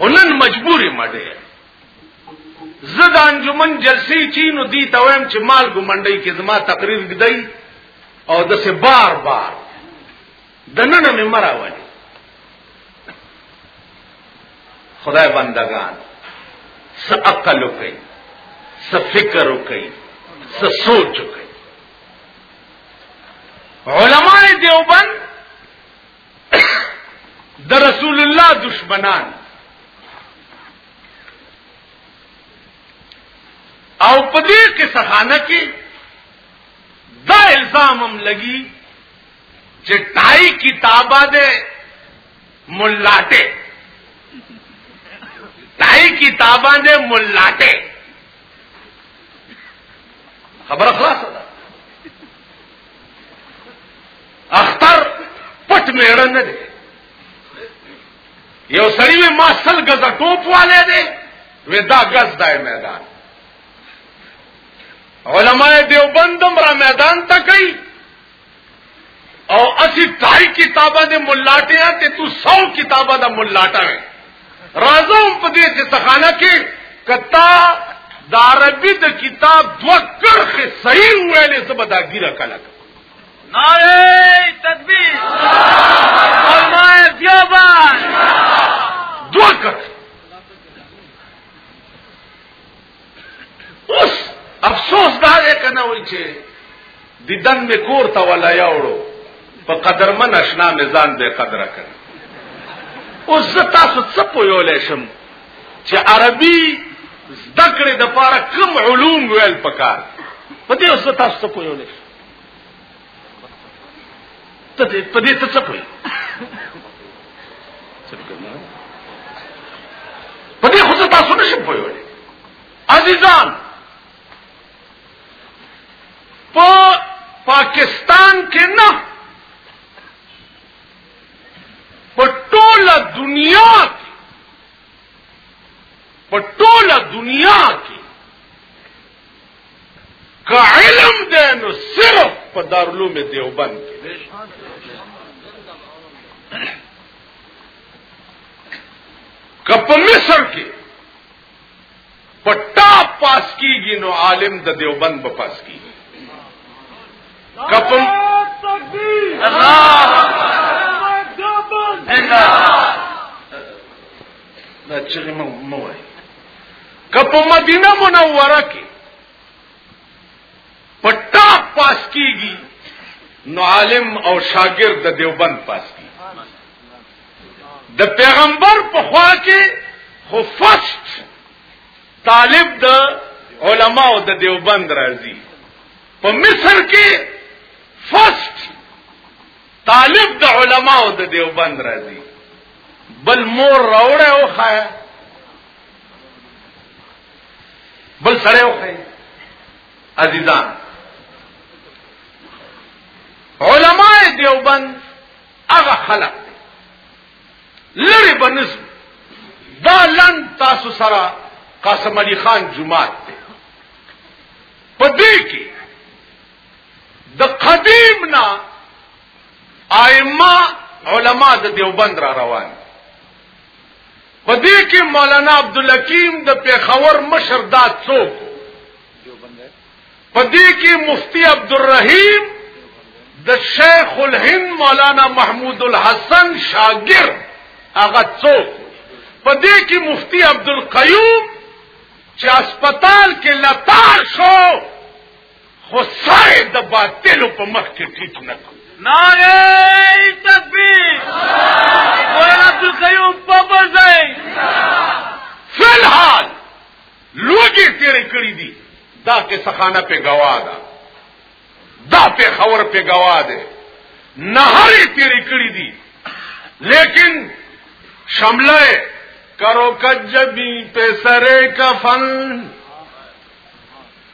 ولن مجبورې مډې زد انجمن جلسې چی نو دی تویم چې مال ګمنډي کې زما تقریر گدای او د سه بار بار د نن مې مراوړي خدای بندگان س عقل وکي س فکر وکي س سوچ وکي علماء دیوبند د رسول الله دشمنان او په دې کې سخانه کې دا الزام هم لګي چې ټای کتابه ده ملاټه ټای کتابه ده ملاټه خبر خلاص ده اختر پټ میړه نه دی یو سړی ما سل غزا ټوپ والے دی ودا غز دای میدان علماء دیوبندم را میدان ته کوي او اسی ٹائی کتاباں دے ملاٹے ہیں تے تو سو کتاباں دا ملاٹا ہے راځم په دې چې تخانه کې کتا د عربي د کتاب دوه کرخې صحیح ویلې زه به دا ګیره کله ناره تکبیر علماء دیوبند دوه کرخې اوس افسوس دا دی کنه وای چې دیدن می کور ته ولا یاوړو په قدرمن آشنا می ځان به قدر کړ اوس زه تاسو څه پویولې شم چې عربي زده کړې د پاره کوم علوم ویل پکار په دې اوس تاسو څه پویولې ته دې په دې ته څه پوي په دې خو تاسو نه شئ پوي عزیزان په پاکستان کې نه په ټوله دنیا کې په ټوله دنیا کې که علم ده نو صرف په دارلوم دیوبند کې که په مصر کې په ټاپ پاس کیږي نو عالم د دیوبند به پاس کیږي که په الله الله دا چغې مو مو وای که په مدینه منوره کې په ټاپ پاس کیږي نو عالم او شاګرد د دیوبند پاس کیږي د پیغمبر په خوا کې خو فاست طالب د علماو د دیوبند راځي په مصر کې فاست طالب د علماو د دیوبند راځي بل مور راوړې او خایا بل سره او خایا عزیزان علماء دیوبند هغه خلق لری بنسب دا لن تاسو سره قاسم علي خان جمعات دی په دې کې د قدیم نه ائمه علما د دیوبند را روان په دې کې مولانا عبدالحکیم د پیښور مشر دا څوک په دې کې مفتی عبدالرحیم د شیخ الهند مولانا محمود الحسن شاګر هغه څوک په دې کې مفتی عبدالقیوم چې هسپتال کې لتار شو خو سره د باطل په مخ کې ټیټ نه کړ ناره تکبیر مولانا عبدالقیوم په بځای فلحال لوګي تیر کړی دي دا کې سخانه په گواه ده دا په خبر په گواه ده نهاري تیر کړی دي لیکن شمله کرو کجبی په سره کفن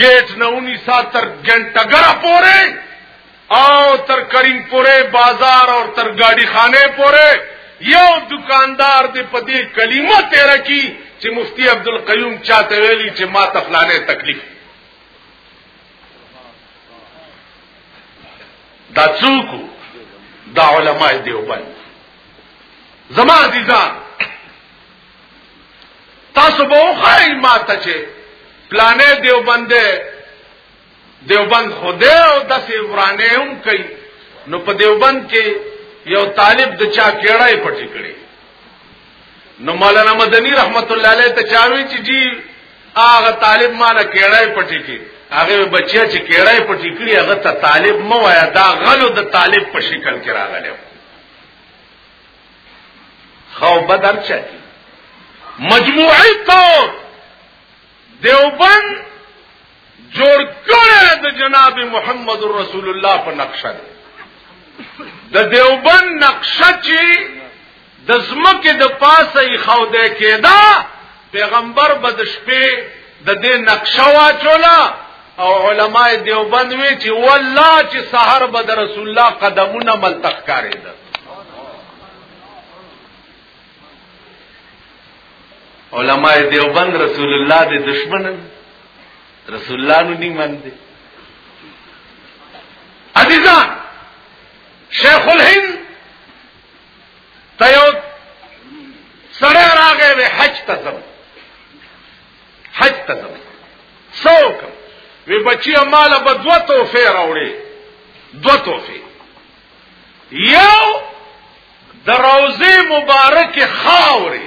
گیٹ نه ونیسا تر ګنټګره پورې او تر کریم پورې بازار او تر گاډي خانه پورې یو دکاندار دې په دې کلمه تیر کی چې مفتی عبد القیوم چاته ویلی چې ما تفلانه تکلیف دا څوک دا علماء دیوبند زما عزیزان تاسو به وخایي ما ته چې پلانې دیوبندې دیوبند خوده او داسې ورانه هم کوي نو په دیوبند کې یو طالب د چا کېړای پټی کړي نو مولانا مدنی رحمت الله علیه ته چاوي چې جی هغه طالب مال کېړای پټی کړي هغه بچیا چې کېړای پټی کړي هغه ته طالب مو وایا دا غلو د طالب په شکل کې راغلی خو بدر چاکی مجموعی طور دیوبند جوړ کړی د جناب محمد رسول الله په نقشه ده د دیوبند نقشه چې د زمکه د پاسه یې خو ده کېده پیغمبر به د شپې د دې نقشه واچولا او علما دیوبند وی چې والله چې سحر به د رسول الله قدمونه ملتخ کاری ده علما دیوبند رسول الله د دشمن رسول الله نو نیمن دي عزیزان شیخ الهند ته یو سړی راغی وی حج ته ځم حج ته ځم څوک وی بچی مال به دوه توفه راوړي دوه توفه یو د روزه مبارک خاورې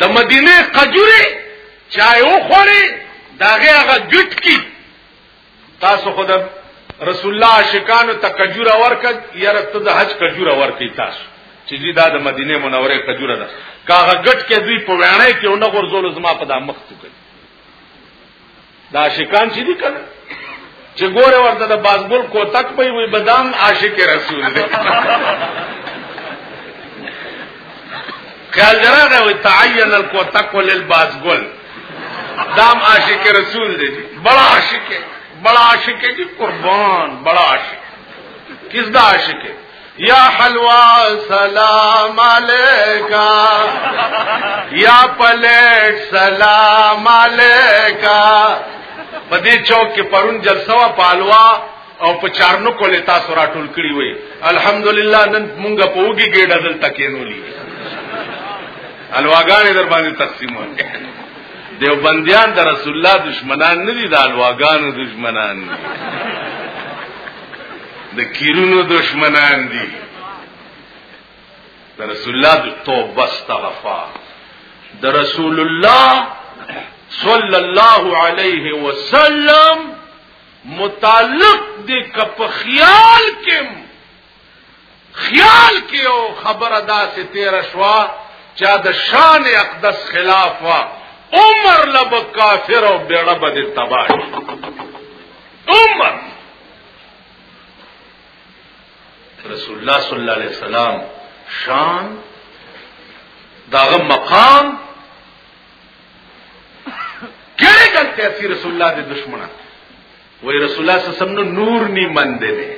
د مدینه قجوری چای او خوري داغه هغه ګټ کی تاسو خود رسول الله عاشقانو ته کجوره ورک یاره ته د حج کجوره ورکی تاسو چې جی دا د مدینه منوره کجوره ده کاغه ګټ کې دوی په وانه کې اونغه ورزول زما په د مخ ته دا عاشقان چې دي کنه چې ګوره ورته د بازګل کوتک په وي بدام عاشق رسول دی خیال جراغه وي تعین الکوتک للبازګل دام عاشق رسول دی بڑا عاشق ہے بڑا عاشق ہے جی قربان بڑا عاشق کس دا عاشق ہے یا حلوا سلام علیکا یا پلیټ سلام علیکا په دې چوک کې پرون جلسه وا پالوا او په چارنو کولې تاسو راټول کړی وي الحمدلله نن مونږه په وګي ګډه دلته کېنولې الواګانې در باندې تقسیم وای دیوبندیان د رسول الله دشمنان نه دي د الواګانو دشمنان دي د کیرونو دشمنان دي د رسول الله د توبه استغفار د رسول الله صلی الله علیه وسلم متعلق دي کپ خیال کې خیال کې او خبر ادا سے تیر شوا چا د شان اقدس خلاف وا عمر لب کافر او بیړه بده تباہ عمر رسول الله صلی الله علیه وسلم شان داغه مقام کړه کړه چې رسول الله د دشمنه وای رسول الله صلی الله علیه وسلم نور نی مند دی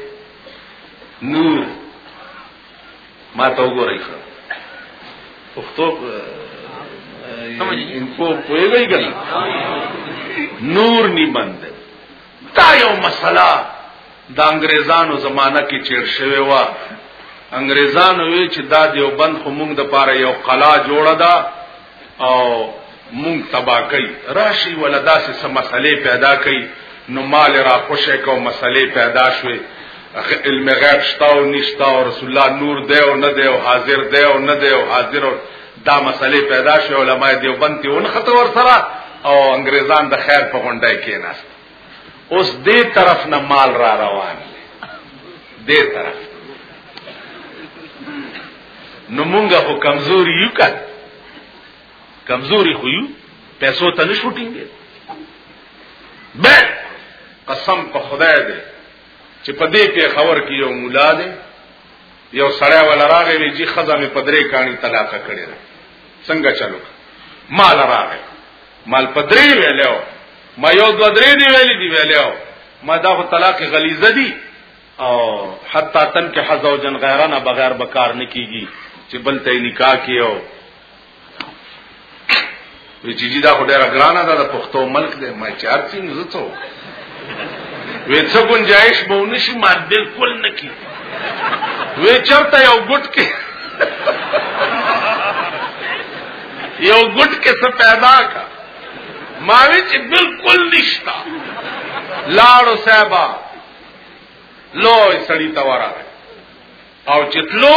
نور ما ته وګورئ پښتو ان کو پوهیږئ کنه نور نی مند دا یو مسله د انګریزانو زمانہ کې چیر شوی و انګریزانو وی چې دا دیوبند خو مونږ د پاره یو قلا جوړه ده او مونږ تبا کوي راشي ولدا سه سم مسلې پیدا کوي نو مال را خوشې کو مسلې پیدا شوي علم غیب شتا او نشتا او رسول الله نور دی او نه دی او حاضر دی او نه دی او حاضر او دا مسئله پیدا شو علماء دیوبند ته ونخته ور سره او انګريزان د خیر په غونډه کې ناست اوس دې طرف نه مال را روان دي دې طرف نو مونږه خو کمزوري یو کړ کمزوري خو یو پیسو ته نشو ټینګې به قسم په خدای دې چې په دې کې خبر کې یو مولا دی یو سړی ولا راغی وی جی خزه می پدری کانی طلاق کړی ده څنګه چلو مال راغی مال پدری ویلو ما یو دو درې دی ویل دی ویلو ما دا خو طلاق غلیظه دی او حتا تن کې حزو جن غیرانه بغیر بکار نکیږي چې بل ته نکاح کیو وی چې دا خو ډیره ګرانه ده د پښتو ملک دی ما چې هرڅی نه زڅو وی څه گنجائش به ونشي ما بالکل نه کی وی چرته یو ګټ کې یو ګټ کې څه پیدا کا ما وی چې بالکل نشتا لاړو صاحبہ لوی سړی تورا او چتلو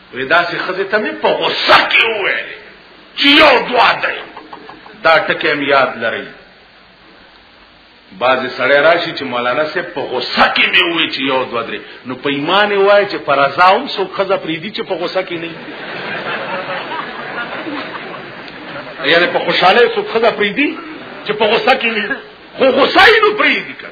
وې دا چې خزه ته مې په غوسه کې وویل چې یو دوا دی دا ټکی مې یاد لري بعضی سړی راشي چې مولانا سه په غوسه کې مې وې چې یو دوا درې نو په ایمان وای چې پر رضا هم سو خزه پرې دي چې په غوسه کې نه یعنی په خوشاله سو خزه پرې دي چې په غوسه کې نه خو غوسه یې نو پرې دي کړ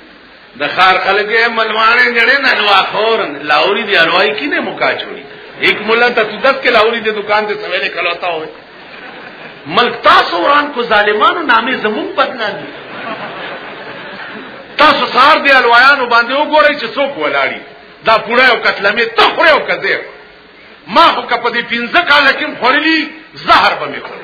د خار خلک یې ملوانې جړې نه نو اخور لاوري دی الوای کینه مکا چوری ایک مولا ته دس کې لاوري دی دکان ته سویره کلوتا وې ملک تاسو وران کو ظالمانو نامې زمون بدلان دي تاسو سار دی الوایانو باندې وګورئ چې څوک ولاړی دا پوره او قتلمه ته خوري او کزه ما خو کپ دې 15 کال کې خورلی زهر به مې خورلی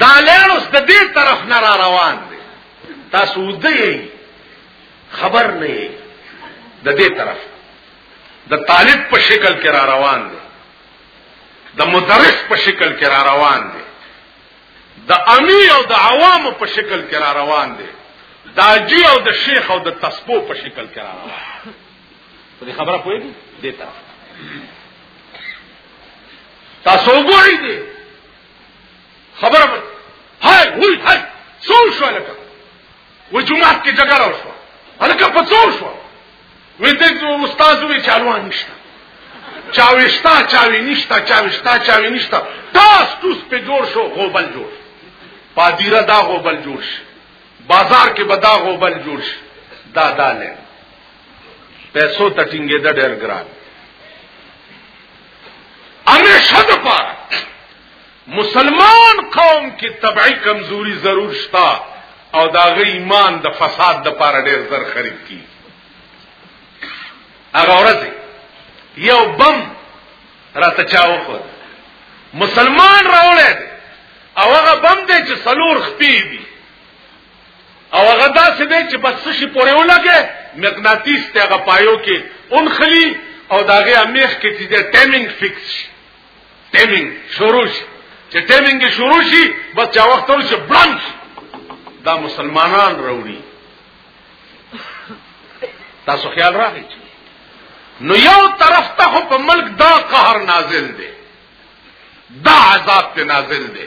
دا لین اوس د دې طرف نه را روان دی تاسو ودی خبر نه یې د دې طرف د طالب په شکل کې را روان دی د مدرس په شکل کې را روان دی د امی او د عوام په شکل کې را روان دی د اجی او د شیخ او د تسبو په شکل کې را روان په دې خبره پوهیږي دې طرف تاسو وګورئ خبره به هاي وای هاي څو شو لکه و جمعه کې جګړه وشو هلکه په څو شو وې دې استاد وی چالوان نشته چاويشتا چاوي نشتا چاويشتا چاوي نشتا تاس توس په جوړ شو غوبل جوړ پادیره دا غوبل جوړ شي بازار کې به دا غوبل جوړ شي دا دا نه پیسو تټینګې د ډېر ګران همیشه د پاره مسلمان قوم کې طبعي کمزوري ضرور شتا او دا غي ایمان د فساد د پاره ډېر زر خرید کی هغه ورځ یو بم راته چاو خو مسلمان راولې او هغه بم دې چې سلور خپې دي او هغه داسې دی چې بس شي پورې ولګي مغناطیس ته هغه پایو کې اونخلی او داغه امیخ کې چې ټیمینګ فکس شي ټیمینګ شروع شي چې ټیمینګ شروع شي بس چا وخت ورسې بلانک دا مسلمانان وروړي تاسو خیال راغی نو یو طرف ته په ملک دا قهر نازل دی دا عذاب ته نازل دی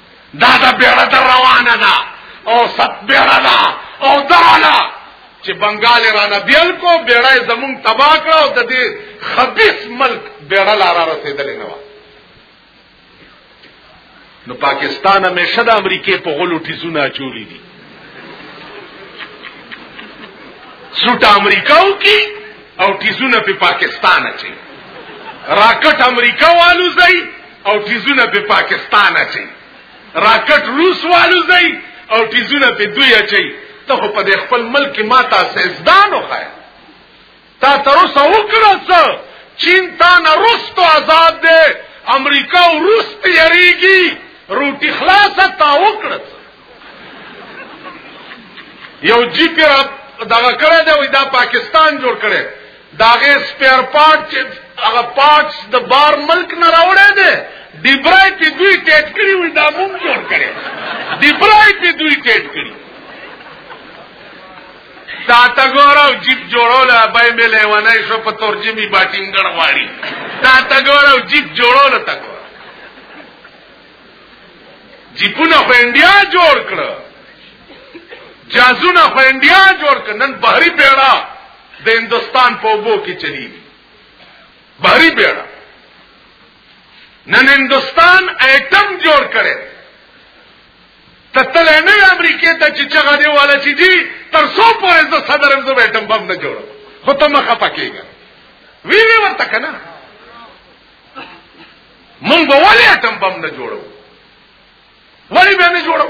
دا دا بیړه در روانه دا او ست بیړه دا او دعالا چې بنگال را نه بیل کو بیړه زمون تبا کړه او د دې خبيث ملک بیړه لار رسیدلې نه و نو پاکستان همیشه د امریکې په غلو ټیزونه چولی دي سوټ امریکاو کې او تیزونه په پاکستان اچي راکټ امریکا والو ځای او تیزونه په پاکستان اچي راکټ روس والو ځای او تیزونه په دوی اچي ته په خپل ملک ماته سزدان وخایې تا تر اوسه وکړه څه چین تا نه رستو آزاد دی امریکا او روس تیریږي روټي خلاصه تا وکړه یو جی پی را دغه کړه دی وای دا پاکستان جوړ کړي داغه سپیر پارټ هغه پارټس د بار ملک نه راوړی دی ډیبرای په دوی ټیټ کړی وای دا مونږ جوړ کړي ډیبرای په دوی ټیټ کړی دا تا ګور او جیب جوړول به مې لیوانه شو په ترجمه باټینګ غواړي دا تا ګور او جیب جوړول تا ګور جیپونه په انډیا جوړ کړ جازونه په انډیا جوړ کړ نن بحری پیړا د هندستان په وبو کې چلی بحری پیړا نن هندستان ایټم جوړ کړي ته تل نه امریکې ته چې چغه دی والا چې دی تر څو پورې زه صدرم زه بیٹم بم نه جوړم خو ته مخه پکېږه وی وی ورته کنه مونږ به ولې اتم بم نه جوړو ولې به نه جوړو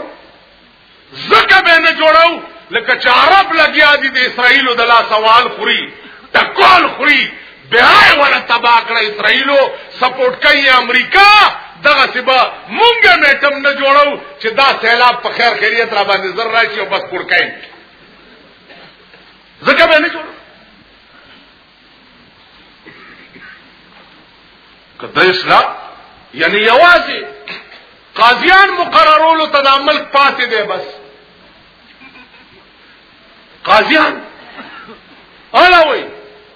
زکه به نه جوړو لکه چې عرب لګیا دي د اسرایل د لا سوال خوري ټکول خوري بیا ولا تبا کړ اسرائیلو سپورټ کوي امریکا دغه سبا مونږه میټم نه جوړو چې دا سیلاب په خیر خیریت را باندې زر راشي او بس پور کاین زکه به نه جوړو کدا اسلام یعنی یوازې قاضیان مقررولو ته د عمل پاتې دی بس قاضیان الا وای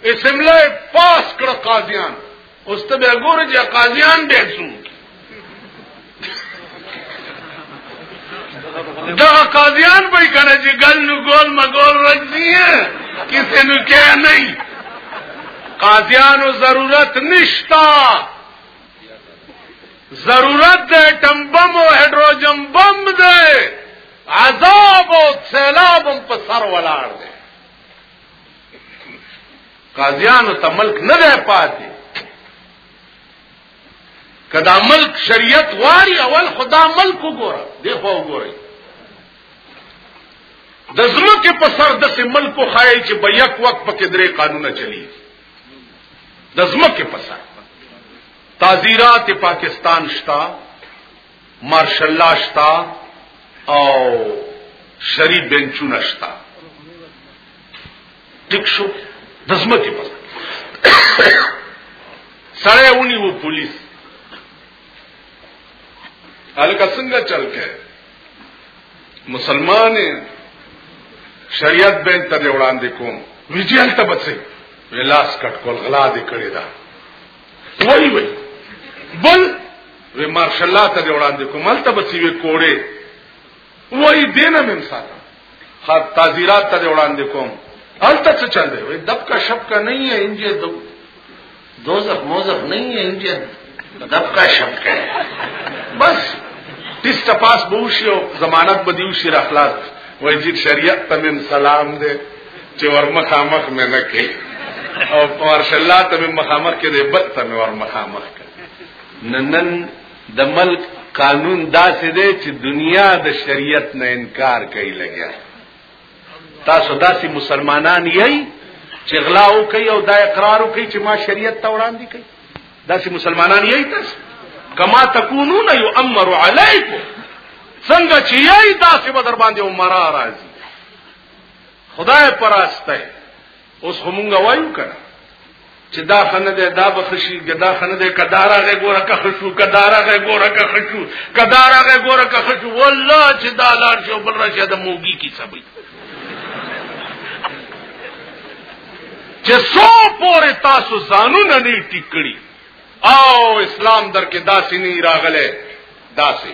اسمبلی پاس کړ قاضیان اوس ته به ګورې چې قاضیان به څو دا قاضیان به کنه چې ګل نو ګول مګول رځي کسه نو کې نه قاضیانو ضرورت نشتا ضرورت ده ټمبم او هډروجن بم ده عذاب او سیلاب هم په سر ولاړ دی قاضیانو ته ملک نه دی پاتې کدا ملک شریعت غواړي اول خدا ملک وګوره دی خو وګورئ د زمکه په سر د سه ملک خای چې به یک وخت پکې درې قانونه چلی د زمکه په سر تعزیرات پاکستان شتا مارشل لا شتا او شری بنچونه شتا ټیک شو د زمکه په سره ونی وو پولیس الکه څنګه چل کې مسلمان شریعت بین ته وړاندې کوم ویجل ته بچي ولاس کټ کول غلا دې کړی دا وای وای بل وی مارشال الله ته وړاندې کومل ته بچي وی کوړې وای دینه مم ساته خاط تعزیرات ته وړاندې کوم الته څه چل دی وای دب کا شب کا نه یې انجه دو دوزخ موزخ نه یې انجه دب کا شب کا بس تیس تپاس بوشی او ضمانت بدیوشی را خلاص وای جی شریعت تمن سلام دے چې ورمخامخ مې نه کې او مارشلا ته مې مخامخ کې دې بد ته مې ورمخامخ ننن د ملک قانون داسې دی چې دنیا د شریعت نه انکار کوي لګیا تاسو داسې مسلمانان یئ چې غلا وکي او دا اقرار وکي چې ما شریعت ته وړاندې کوي داسې مسلمانان یئ تاسو کما تکونون یؤمر علیکم څنګه چې یی داسې به در باندې عمره راځي خدای پراسته اوس همونګه وایو کړه چې دا خنه ده دا بخشي دا خنه ده کدارا غه ګوره که خشو کدارا غه ګوره که خشو کدارا غه ګوره که خشو والله چې دا لار شو بل راشه د موګي کی سبي چې سو پورې تاسو ځانونه نه ټیکړي او اسلام در کې داسې نه راغله داسې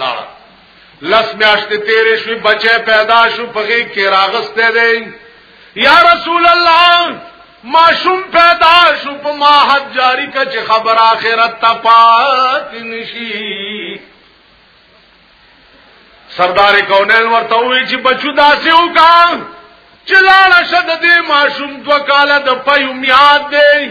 لاړه لس میاشتې تیرې شوې بچې پیدا شو پغې کې راغسته دی یا رسول الله ماشوم پیدا شو په ما حد جاری کا چې خبر اخرت ته پات نشي سردار کونل ورته وی چې بچو داسې وکا چې لاړه شد دې ماشوم دو کاله د پيوم یاد دی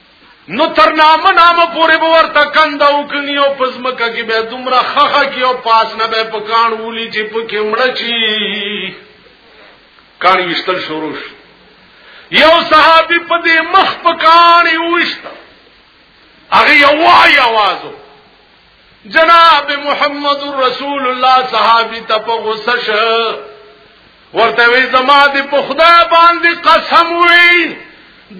نو تر نامه نامه پورې به ورته کنده وکنی او پزمکه کې به دومره خخه کې او پاس نه به پکان ولي چې پکې مړ چی کان وشتل شروع شو یو صحابي په دې مخ پکان وشت هغه یو وای आवाज جناب محمد رسول الله صحابي ته په غوسه شه ورته وی زما د په خدای باندې قسم وی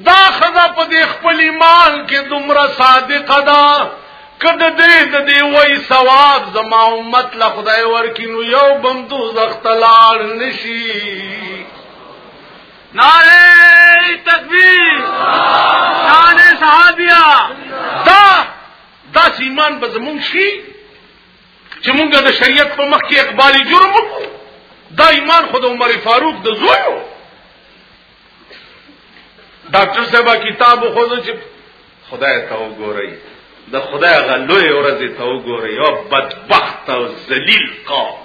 دا خدا په دې خپل ایمان کې دومره صادقه ده کده دې د دې وای ثواب زما امت له خدای ورکینو یو بم دوزخ تلار نشي نعره تکبیر شان صحابیا دا داسې ایمان به زمونږ شي چې مونږ د شریعت په مخ کې اقبالي جرم وکړو دا ایمان خود عمر فاروق د زوی و ډاکټر صاحب کتاب خو چې خدای ته وګورئ د خدای غلوې ورځې ته وګورئ او بدبخت او ذلیل قوم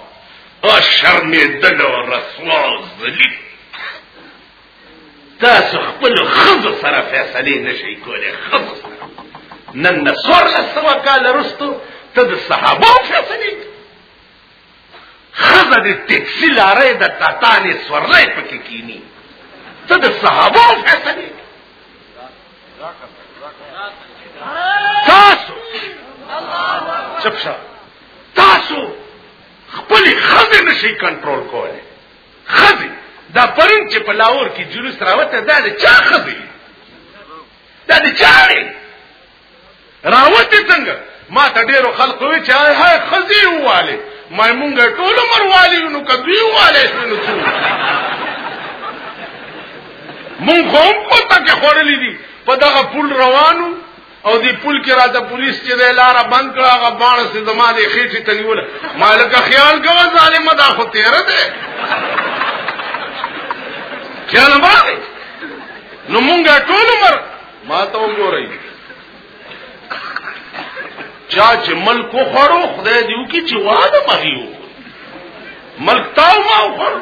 او شرمېدل او رسوا او ذلیل تاسو خپل خزو سره فیصله نشئ کولای خزو سره نن نه څور سوا کال وروسته ته د صحابه فیصله خزه د ټیکسي لارې د تاتانې سورلې پکې کینی ته د صحابه فیصله تاسو چپ شه تاسو خپل خزه نشي کنټرول کولای خزي دا پرین چې په لاور کې جلوس راوته دا د چا خزي دا د چا دی راوته څنګه ما ته ډیرو خلکو وی چې هاي خزي واله ما مونږ ټول مر والی نو کدی واله شنو څو مونږ هم پتا کې خورلې دي په دغه پل روانو او دی پول کې راته پولیس چې د لار بند کړه هغه باڼ سي زما د خېټې تنیول مالک خیال کوه ظالم دا خو تیر دی خیال باندې نو مونږه ټول عمر ما ته وګورئ چا چې ملک خورو خدای دیو کې چې واده مهیو ملک تاو ما خورو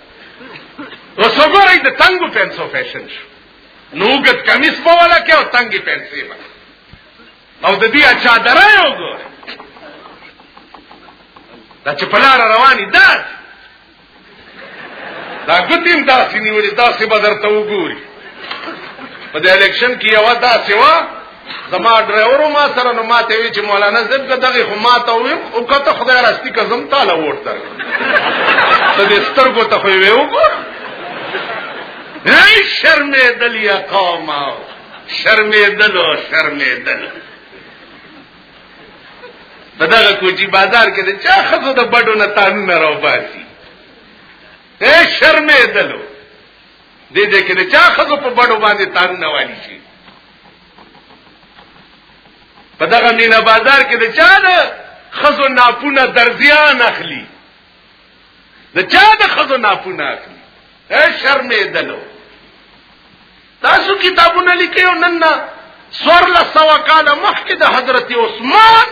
اوس وګورئ د تنګو پنسو فیشن شو نو وګت کمیس په ولا کې او تنګي پنسي به او د دې اچا درایو ګور دا چې پلار رواني دا دا ګتیم داسې نیولې داسې به درته وګوري په دې الیکشن کې یو داسې و زما ډرایور ما سره نو ماته وی چې مولانا زب کا دغه خو ما ته وی او کته خدای راستی کزم تعالی ووټ در ته دې سترګو ته خو وی وګور نه شرمې دلیا قوم شرمې دلو شرمې دل دغه کوچی بازار کې د چا خزو د بډو نه تانو نه راو باسي اے شرمې دلو دې دې کې د چا خزو په بډو باندې تانو نه والی شي په دغه مینا بازار کې د چا د خزو ناپونه درزیان اخلي د چا د خزو ناپونه اخلي اے شرمې دلو تاسو کتابونه لیکئ نن نه سور لسوا کاله مخکې د حضرت عثمان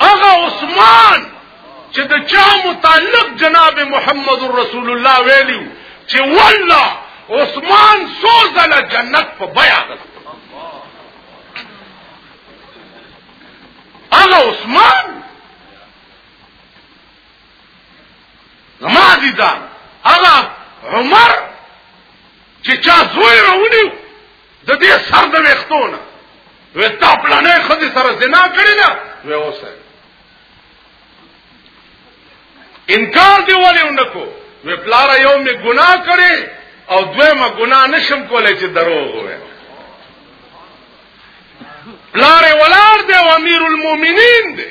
هغه عثمان چې د چا متعلق جناب محمد رسول الله ویلو چې والله عثمان سوزل جنت په بیا ده هغه عثمان زما دي دا هغه عمر چې چا زوی راونیو د دې سر د وختونه وې تا پلانې خدي سره زنا کړی نه وې اوسه انکار دی ولې اونکو وې پلار یو می ګناه کړی او دویمه ګناه نشم کولای چې دروغ وې پلار ولار دی امیر المؤمنین دی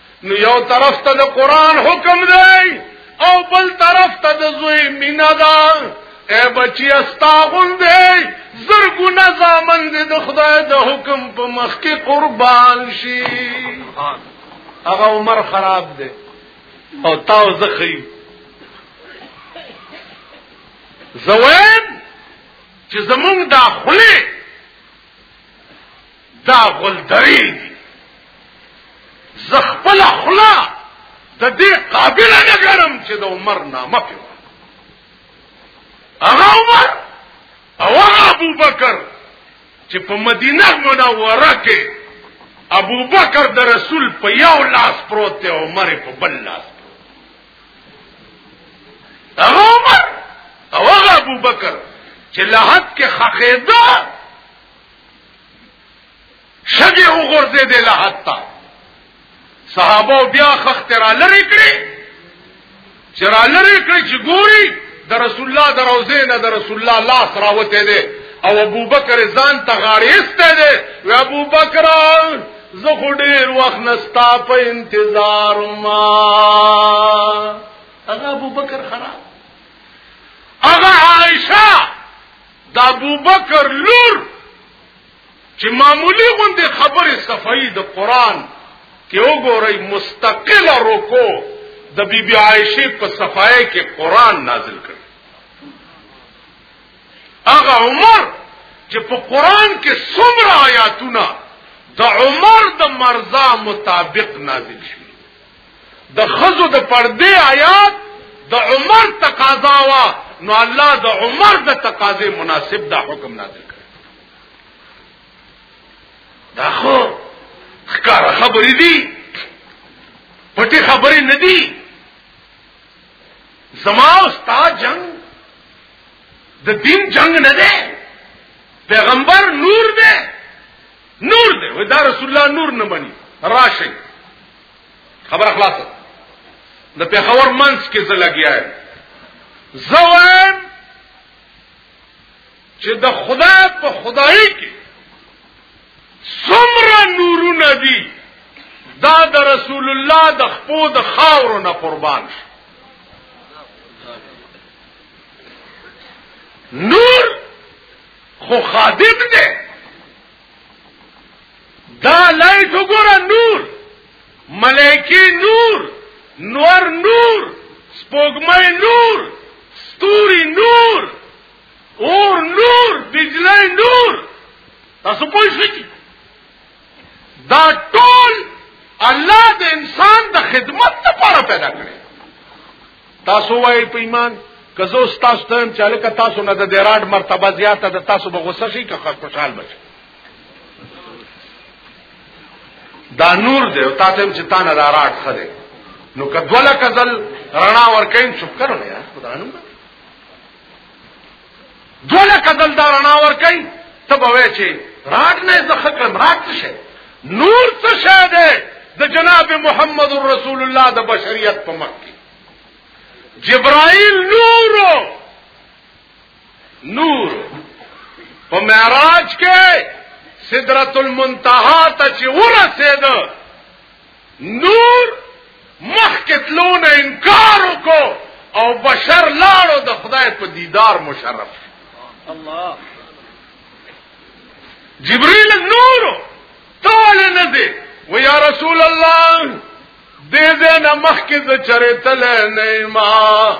نو یو طرف ته د قران حکم دی او بل طرف ته د زوی مینا ده اے بچی استاغون دی زرگو نظامن دی د خدای د حکم په مخ کې قربان شي هغه عمر خراب دی او تاو زخی زوین چې زمونږ دا خلی دا غول درې دي زخپل خلا د دې قابل نه ګرم چې د عمر نامه په هغه عمر او ابو بکر چې په مدینه منوره کې ابو بکر د رسول په یو لاس پروت دی عمر په بل لاس هغه عمر او هغه ابو بکر چې لحد کې خخېده شګه وګرځې دې له حتا صحابه بیا خخت را لری کړی چې را لری کړی چې ګوري د رسول الله د روزې نه د رسول الله لاس راوته دي او ابو بکر ځان ته غاریسته دي و ابو بکر زه خو ډیر وخت نستا په انتظار ما هغه ابو بکر خراب هغه عائشه د ابوبکر لور چې معمولی غوندې خبره صفائی د قران کې وګورئ مستقله رکو د بیبي عائشه په صفای کې قران نازل کړ هغه عمر چې په قران کې څومره آیاتونه د عمر د مرزا مطابق نازل شوی د خزو د پردې آیات د عمر تقاضا وا نو الله د عمر د تقاضې مناسب دا حکم نازل کړ دا خو ښکار خبرې دي پټي خبرې نه دي زما او ستا جنگ د دین جنگ نه دی پیغمبر نور دی نور دی ودا رسول الله نور نه مني راشي خبر خلاص د پیښور منځ کې زه لګیا یم زه وایم چې د خدای په خدای کې څومره نورونه دي دا د رسول الله د خپو د خاورو نه قربان شي نور خو خادم دی دا لایټ وګوره نور ملائکی نور نور نور سپوږمۍ نور ستوري نور اور نور بجلی نور تاسو پوه شئ دا ټول الله د انسان د خدمت لپاره پیدا کړی تاسو وای په ایمان کزو تاسو ته هم چاله ک تاسو نه د دیراډ مرتبه زیاته ده تاسو به غوسه شي که خوشحال بشئ دا نور دی او تاسو هم چې تا نه راټ خره نو کدوله کزل رڼا ورکین شکر نه یا خدای نوم دوله کدل دا رڼا ور کوي ته به وای چې راډ نه زخه کړم راډ څه شي نور څه شي ده د جناب محمد رسول الله د بشریت په مخ کې جبرائیل نور نور په معراج کې سدرت المنتها ته چې ورسېده نور مخکتلو نه انکار وکړو او بشر لاړو د خدای په دیدار مشرف الله جبريل نور تول نه دی و یا رسول الله دې دې نه مخکې د چرته نه ما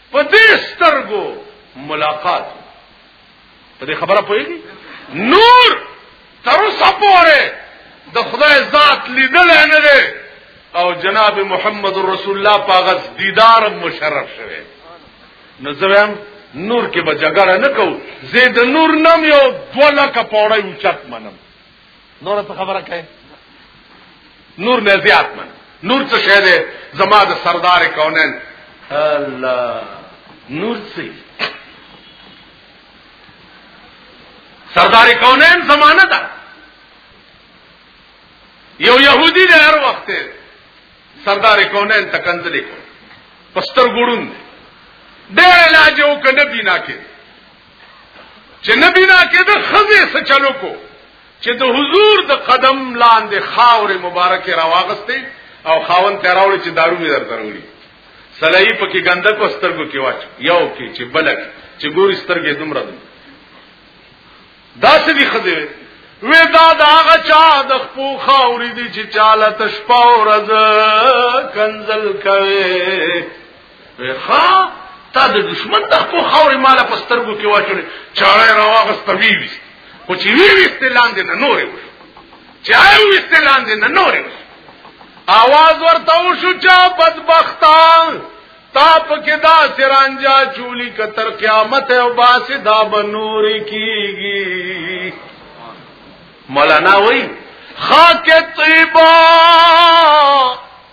په دې سترګو ملاقات په دې خبره پوهیږي نور تر اوسه پورې د خدای ذات لیدل نه دی او جناب محمد رسول الله پاغه دیدار مشرف شوه نو زویم نور کې به جګړه نه کو زید نور نم یو دوله کا پوره اوچت منم نور څه خبره کوي نور نه زیات من نور څه شه ده زما د سردار کونن الله نور څه سردار کونن زمانہ ده یو يهودي د هر وخت سردار کونن تکنځلې کو پستر ګړون ډېر علاج وکړ نه بنا کې چې نبی دا کې د خزه څه چلو کو چې د حضور د قدم لاندې خاور مبارک راواغستې او خاون ته راوړي چې دارو می درته راوړي سلای په کې ګنده کو سترګو کې واچ یو کې چې بلک چې ګور سترګې دومره دم دا څه دی خزه وې دا دا هغه چا د خپو خاورې دي چې چاله تشپاو رز کنزل کوي ښا تا د دشمن د خپل خوري مال په سترګو کې واچول چاړه راوغست وی وی او چې وی وی استلان دي نه نورې وي چې آی وی استلان دي نه نورې وي आवाज ورته وشو چا بدبختان تا پکې دا سرانجا چولی کتر قیامت او باسه دا بنور کیږي مولانا وای خاک طیبا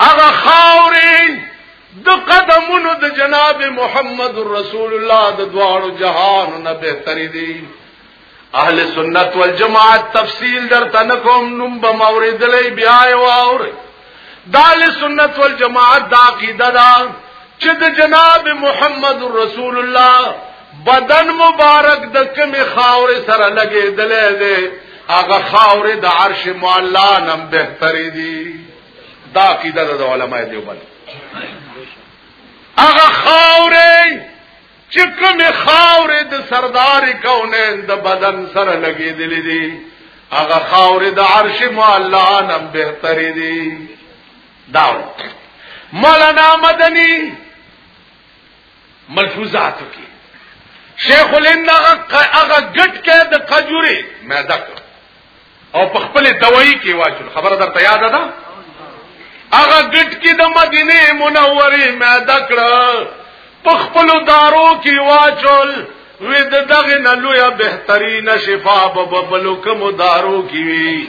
هغه خاورې د قدمونو د جناب محمد رسول الله د دواړو جهانو نه بهتري دي اهل سنت والجماعت تفصیل در تنکم نم بمورد لئی بیائی واور دال سنت والجماعت دا عقیدہ دا چې د جناب محمد رسول الله بدن مبارک د کمی خاور سره لګې دلې دې هغه خاور د عرش مولا نم بهتري دي دا عقیده د علماء دیوبند هغه خاور چې کمی خاور د سردار کونه د بدن سره لګې دلې دي هغه خاور د عرش مولا نم بهتري دي داو مولانا مدنی ملفوظاتو کې شیخ الهند هغه ګټ کې د قجوري مېدا کړ او په خپل دوايي کې واچول خبره درته یاد ده هغه ګټ کې د مدینه منورې مېدا کړ په خپل دارو کې واچول وې د دغه نلویا بهترینه شفا په بلو کوم دارو کې وی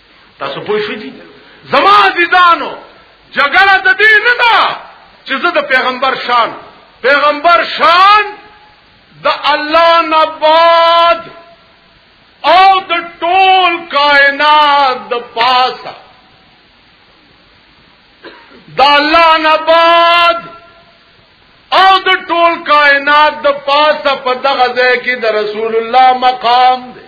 تاسو پوه شئ زما عزیزانو جګړه د دې نه ده چې زه د پیغمبر شان پیغمبر شان د الله نه بعد او د ټول کائنات د پاسه د الله نه بعد او د ټول کائنات د پاسه په دغه ځای کې د رسول الله مقام دی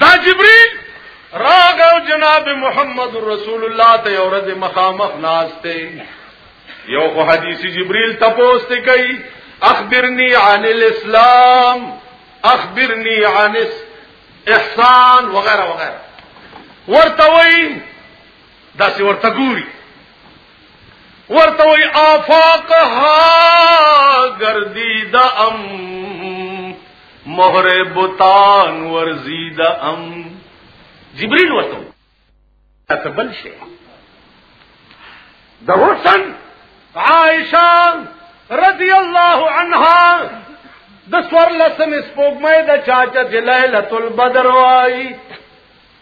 دا جبريل راغ او جناب محمد رسول الله ته یو ورځ مخامخ ناشته یو خو حدیث جبريل تپوس ته کوي اخبرني عن الاسلام اخبرني عن احسان وغيرها وغيرها ورته وای دا سی ورته ګوري ورته وی آفاق ها گردید ام مهر بوتان ورزید ام جبريل ورته ته بل شي د حسن عائشه رضی الله عنها د سور لسم سپوږمۍ د چاچا جلالت البدر وای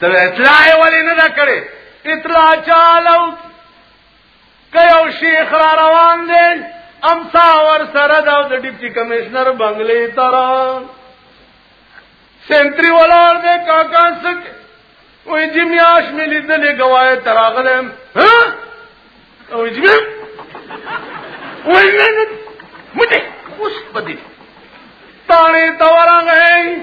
ته اطلاع ولې نه دا کړې اطلاع چالو کيو شیخ را روان دي امسا ور سره دا د ډیپټي کمشنر بنگلې تران سنتری ولار دې کاکا سک وې جمیاش مې لیدلې گواهه تراغلم ها او جمی وې نه مته اوس پدې تاړې تورا غې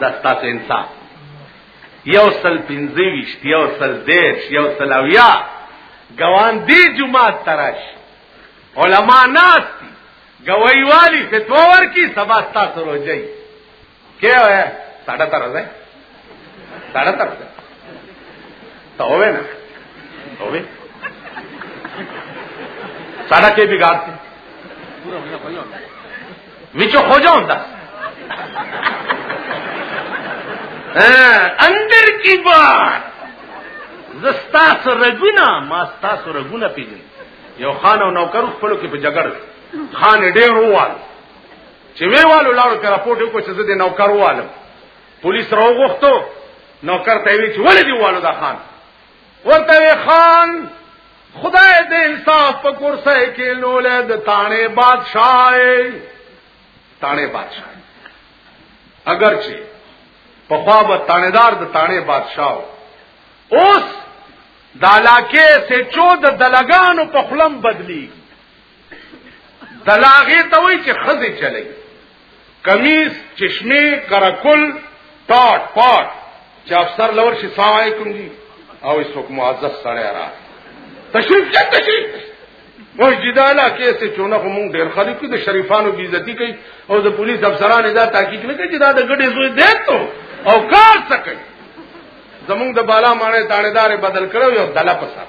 دا ستاسو انصاف یو سل پنځویشت یو سل دیش یو سل اویا ګوان دی جماعت تراش علما ناستی گواہی والی فتوا ورکی سبا ستاسو روزی کې وای ساړه تر ځای ساړه تر ځای ته وې نه وې ساړه کې بګار دي وچ خوجا ہوں ہاں، اندر کی بات زستا سو رگونا ما ستا سو رگونا پی جن یو خان او نوکر خپلو کې په جګړه خان ډېر ووال چې ویوالو لاړو پر راپورټ وکړ چې زه د نوکر والم پولیس راوغوښتو نوکر ته وی چې ولې دی والو دا خان ورته خان خدای د انصاف په کورسه کې لولې د تانه بادشاہ تانه بادشاہ اگر چې په خوا به تانهدار د تانه بادشاہ اوس د علاقې سے چود دلګانو په خلم بدلی دلاغه ته وای چې خزه چلی کمیس چشمه کرکل ټاټ پاټ چې افسر لور شي سلام علیکم جی او څوک معزز سره را تشریف جن تشریف مسجد اعلی کې څه چونه خو مونږ ډېر خلک د شریفانو بی عزتی کوي او د پولیس افسرانو دا تحقیق نه کوي چې دا د ګډې زوی دی ته او کار څه کوي زمونږ د بالا مانه تاړیدار بدل کړو یو دلا پسار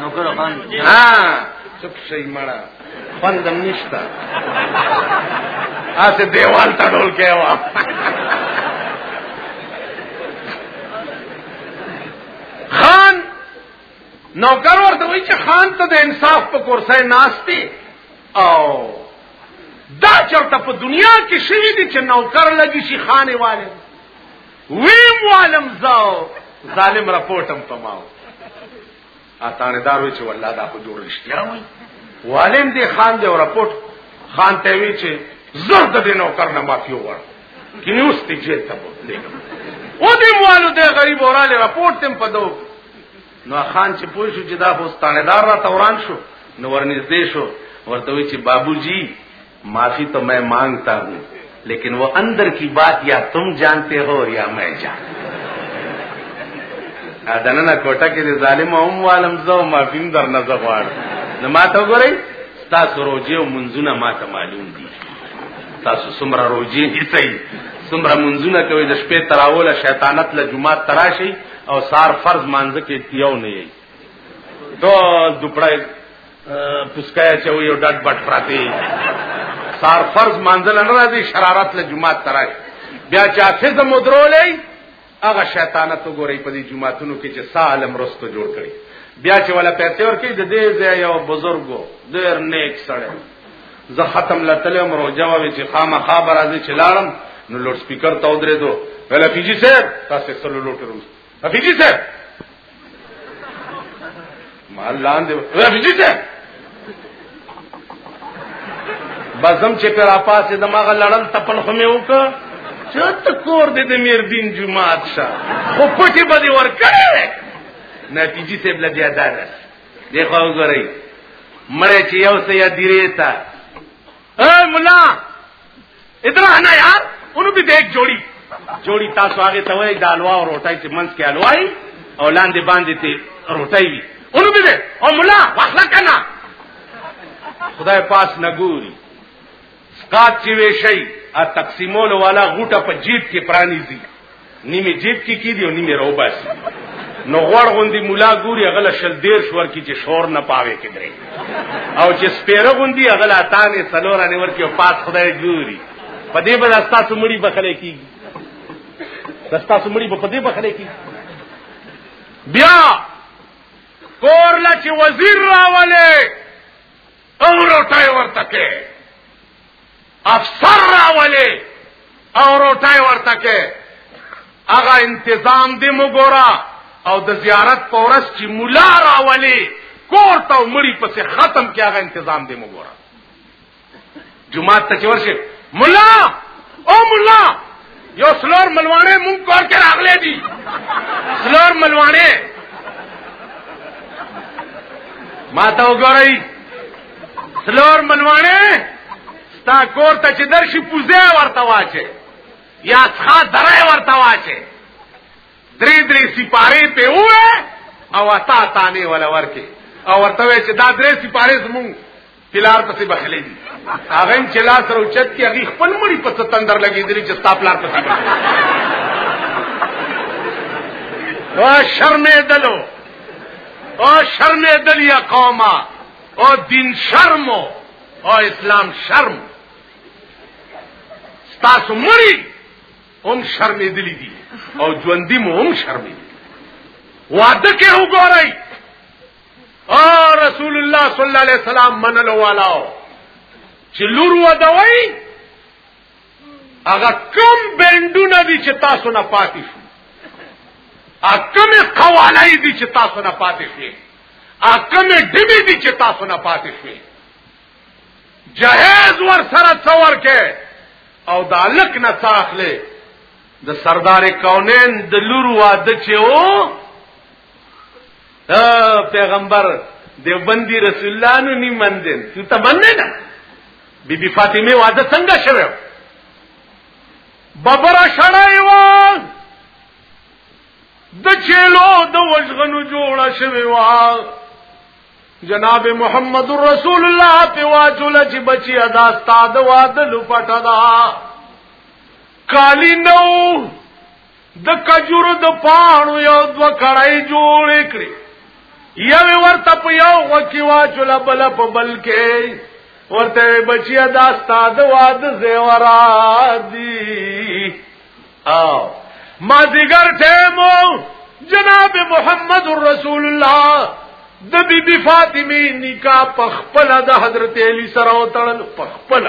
نو ګره خان ها چپ شي مړه خوند نشتا آسه دیوال ته ډول کېوا خان نوکر ورته وایي چې خان ته د انصاف په کورسه ناشتي او دا چرته په دنیا کې شوی دی چې نوکر لګي شي خانه والے ویم والم زاو ظالم رپورټم پماو اتانه دار وی چې والله دا خو جوړ رښتیا وای والم دې خان دې رپورټ خان ته وی چې زرد دې نو کرنا مافیو ور کینه اوس ته جیل ته بوتلې او دې موالو دې غریب اوراله رپورټ تم پدو نو خان چې پوه شو چې دا هوستانه دار را توران شو نو ورنږدې شو ورته وی چې بابوجی معافی تو میں مانگتا ہوں لیکن وہ اندر کی بات یا تم جانتے ہو اور یا میں جان دننا کوٹا کې د ظالم هم عالم زو معافیم در نه زغوار نه ما ته وګورئ تاسو روجي او منځونه ما ته معلوم دي تاسو سمره روجي هیڅي سمره منځونه کوي د شپې تراوله شیطانت له جمعه تراشي او سار فرض مانځ کې یو نه یي ټول دوپړای پسکای چې یو ډټ بټ پراتی سار فرض منزل نه راځي شرارت له جمعات ترای بیا چې حافظ مدرولې هغه شیطانت وګوري په دې جمعاتونو کې چې سالم رستو جوړ کړي بیا چې ولا پته ور کې د دې ځای یو بزرګو ډېر نیک سره زه ختم لتل عمر او جواب چې خامہ خبر راځي چې لاړم نو لوډ سپیکر ته ودرې دو ولا پیجی سر تاسو سره لوټ روز حفیظی صاحب مال لاندې حفیظی صاحب بزم چې پر اپاسه دماغه لړل تپل خو مې وکړه چت کور دې د میر دین جمعات شه خو پټي باندې ور کړې نتیجې ته بل بیا دارس دی خو وګورئ مړ چې یو سیا دیره تا اے مولا ادرا نه یار اونو به دیک جوړی جوړی تاسو هغه ته وای د الوا او روټای چې منځ کې الوای او لاندې باندې ته روټای وي اونو به او مولا واخلا کنه خدای پاس نګوري سقات چې وی شي ا تقسیمول والا غوټه په جیب کې پرانی دي نیمه جیب کې کی دی او نیمه راو باسي نو غوړ غوندي مولا ګوري غل شل دیر شور کې چې شور نه پاوي کېدري او چې سپیره غوندي غل اتانې سلورا نیور کې پات خدای ګوري په دې بل استا سمړي بخلې کیږي دستا سمړي په دې بخلې کیږي بیا کور لا چې وزیر راولې او روټای ورته کې افسر راولې او روټای ورته کې هغه انتظام دې مګورا او د زیارت پورس چې مولا راولې کور ته مړی پسې ختم کې هغه انتظام دې مګورا جمعه ته چې ورشه مولا او مولا یو سلور ملوانه مونږ کور کې راغلې دي سلور ملوانه ما ته وګورئ سلور ملوانه ستا کور ته چې درشي پوزه ورته واچي یا څخه درای ورته واچي درې درې سپاره په وې او تا تانه ولا ورکه او ورته چې دا درې سپاره زمونږ پلار پسې بخلې دي هغه چې لا سره اوچت کې هغه خپل مړي په ستندر لګېدلی چې ستا پلار پسې بخلې او شرمې دلو او شرمې دلیا قومه او دین شرم او اسلام شرم تاسو مړی هم شرمې دلی دي او ژوندۍ مو هم شرمې واده کې وګورئ او رسول الله صلی الله علیه وسلم منلو والاو چې لور ودوي هغه کم بندونه دي چې تاسو نه پاتې شو اکم قوالای دي چې تاسو نه پاتې شي اکم ډبي دي چې تاسو نه پاتې شي جهاز ور سره څور کې او د الک نه تاخله د سردار کونین د لور واده چې و پیغمبر دیوبندی رسول الله نو نی مندین تو ته مننه نه بی بی فاطمه واده څنګه شوه ببر شړای و د چلو د وژغنو جوړه شوی و جناب محمد رسول الله په واجل چې بچي ادا استاد واده لپټه دا کالی نو د کجورو د پاڼو یو دو کړای جوړ کړی یو ورته په یو وکی واچول بل په بل کې ورته بچیا دا استاد واد زیورا دی او ما دیګر ټیمو جناب محمد رسول الله د بیبي فاطمه نکاح په خپل د حضرت علی سره وتړل په خپل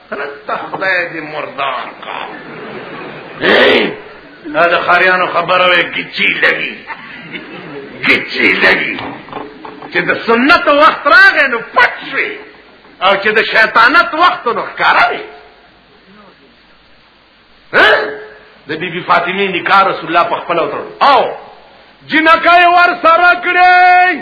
ترته خدای دې مردان کا دا د خاریانو خبره وي ګچی لګي ګچی لګي چې د سنت وخت راغی نو پټ شي او چې د شیطانت وخت نو ښکارا وي د بی بی فاطمه نکاح رسول الله په خپل وتر او جنکه ور سره کړی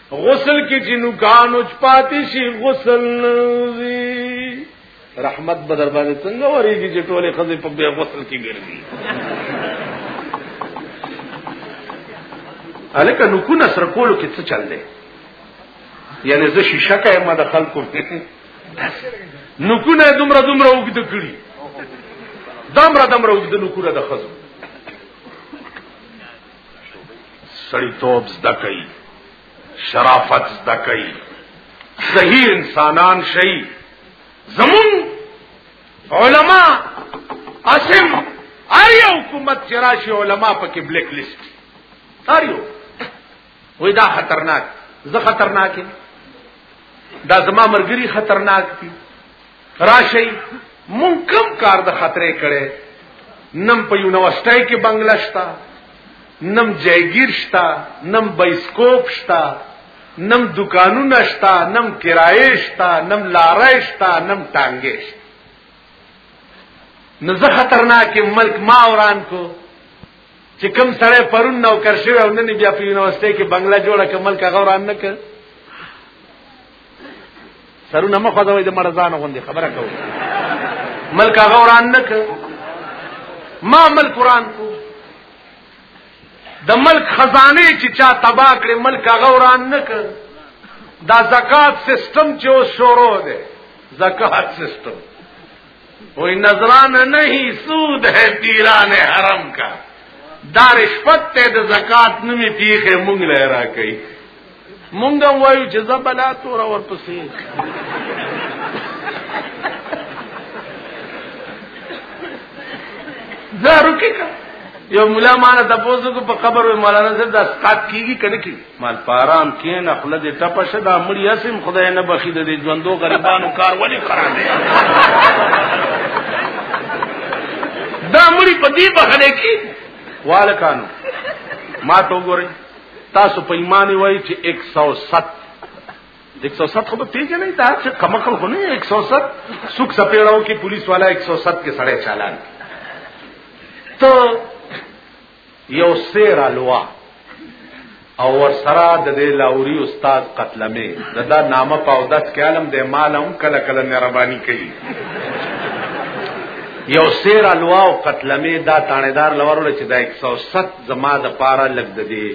غسل کې چې نوکانو چپاتې شي غسل نوزي رحمت بدر باندې څنګه وريږي چې ټوله خزه په بیا غسل کې ګرځي الکه نوکونه سره کولو کې څه چل دی یعنی زه شیشه کایم د خلکو نوکونه دومره دومره وګد کړی دمره دمره وګد نوکونه د خزو سړی توب زده کوي شرافت زده کوي صحیح انسانان شي زمون علما اسم ار یو حکومت چې راشي علما پکې بلیک لیست ار یو وای دا خطرناک زه خطرناک دا زما مرګري خطرناک دي راشي مونږ کم کار د خطرې کړي نم په یونیورسيټي کې بنگلا شتا نم جایګیر شتا نم بایسکوپ شتا نم دکانونه شتا نم کرایه شتا نم لارې شتا نم ټانګې شتا نو زه خطرناک ملک ما وران کو چې کم سړی پرون نو کر شوی او نن بیا په یونیورسيټي کې بنگلا جوړه کمل کا غوران نه کړ سرونه مخ خوځوي د مرزان غوندي خبره کوي ملک هغه وران نه ک ما ملک وران کو د ملک خزانه چې چا تبا کړې ملک هغه وران نه ک دا زکات سیستم چې اوس شروع دی زکات سیستم وہی نظران نہیں سود ہے پیران حرم کا دارش پتے د زکات نمی پیخه مونږ لرا کوي مونږ هم وایو چې زبلا تور اور پسې زارو کې کا یو مولا مانا تاسو کو په خبر و مولانا صاحب دا سقات کیږي کنه کی مال پارام کین خپل دې ټپه شدا مړی اسیم خدای نه بخید دې ژوندو غریبانو کار ولی خراب دی دا مړی په دې بخنه کی والکانو ما تو ګورئ تاسو په ایمان وای چې 107 107 خو به پیژنې دا چې کمکل خو نه 107 سوک سپېړاو کې پولیس والا 107 کې سړی چالان ته یو سیر الوا او ور سره د دې لاوري استاد قتلمه دا, دا نامه پاودس کې عالم د مال هم کله کله مهرباني کوي یو سیر الوا او قتلمه دا تانیدار لورول چې دا 107 زما د پاره لګ د دې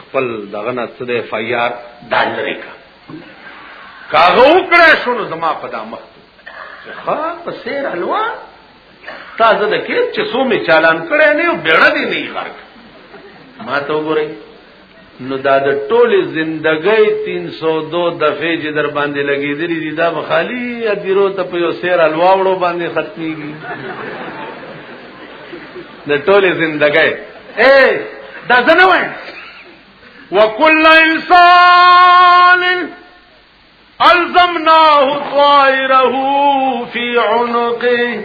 خپل دغه نه څه د اف آی آر دا لري کا کاغه وکړه شنو زما په دا مخ ها په سیر الوا تازه د کې چې سو می چالان کړي نه بیړه دی نه غرق ما ته وګورئ نو دا د ټوله زندګۍ 302 دفعې چې در باندې لګېدلې دي دا بخالي ادیرو ته په یو سیر الواوړو باندې ختميږي د ټوله زندګۍ اے دا زنه وای وکل انسان الزمناه طائره في عنقه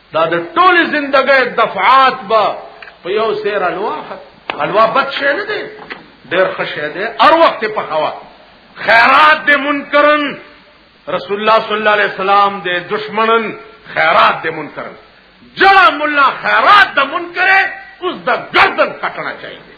دا د ټول زندګۍ دفعات به په یو سیر الوا الوا بد شي نه دی ډېر خشه دی هر وخت په هوا خیرات دې منکرن رسول الله صلی الله علیه وسلم دې دشمنن خیرات دې منکرن جڑا مولا خیرات د منکره اوس د گردن کټنا چاہیے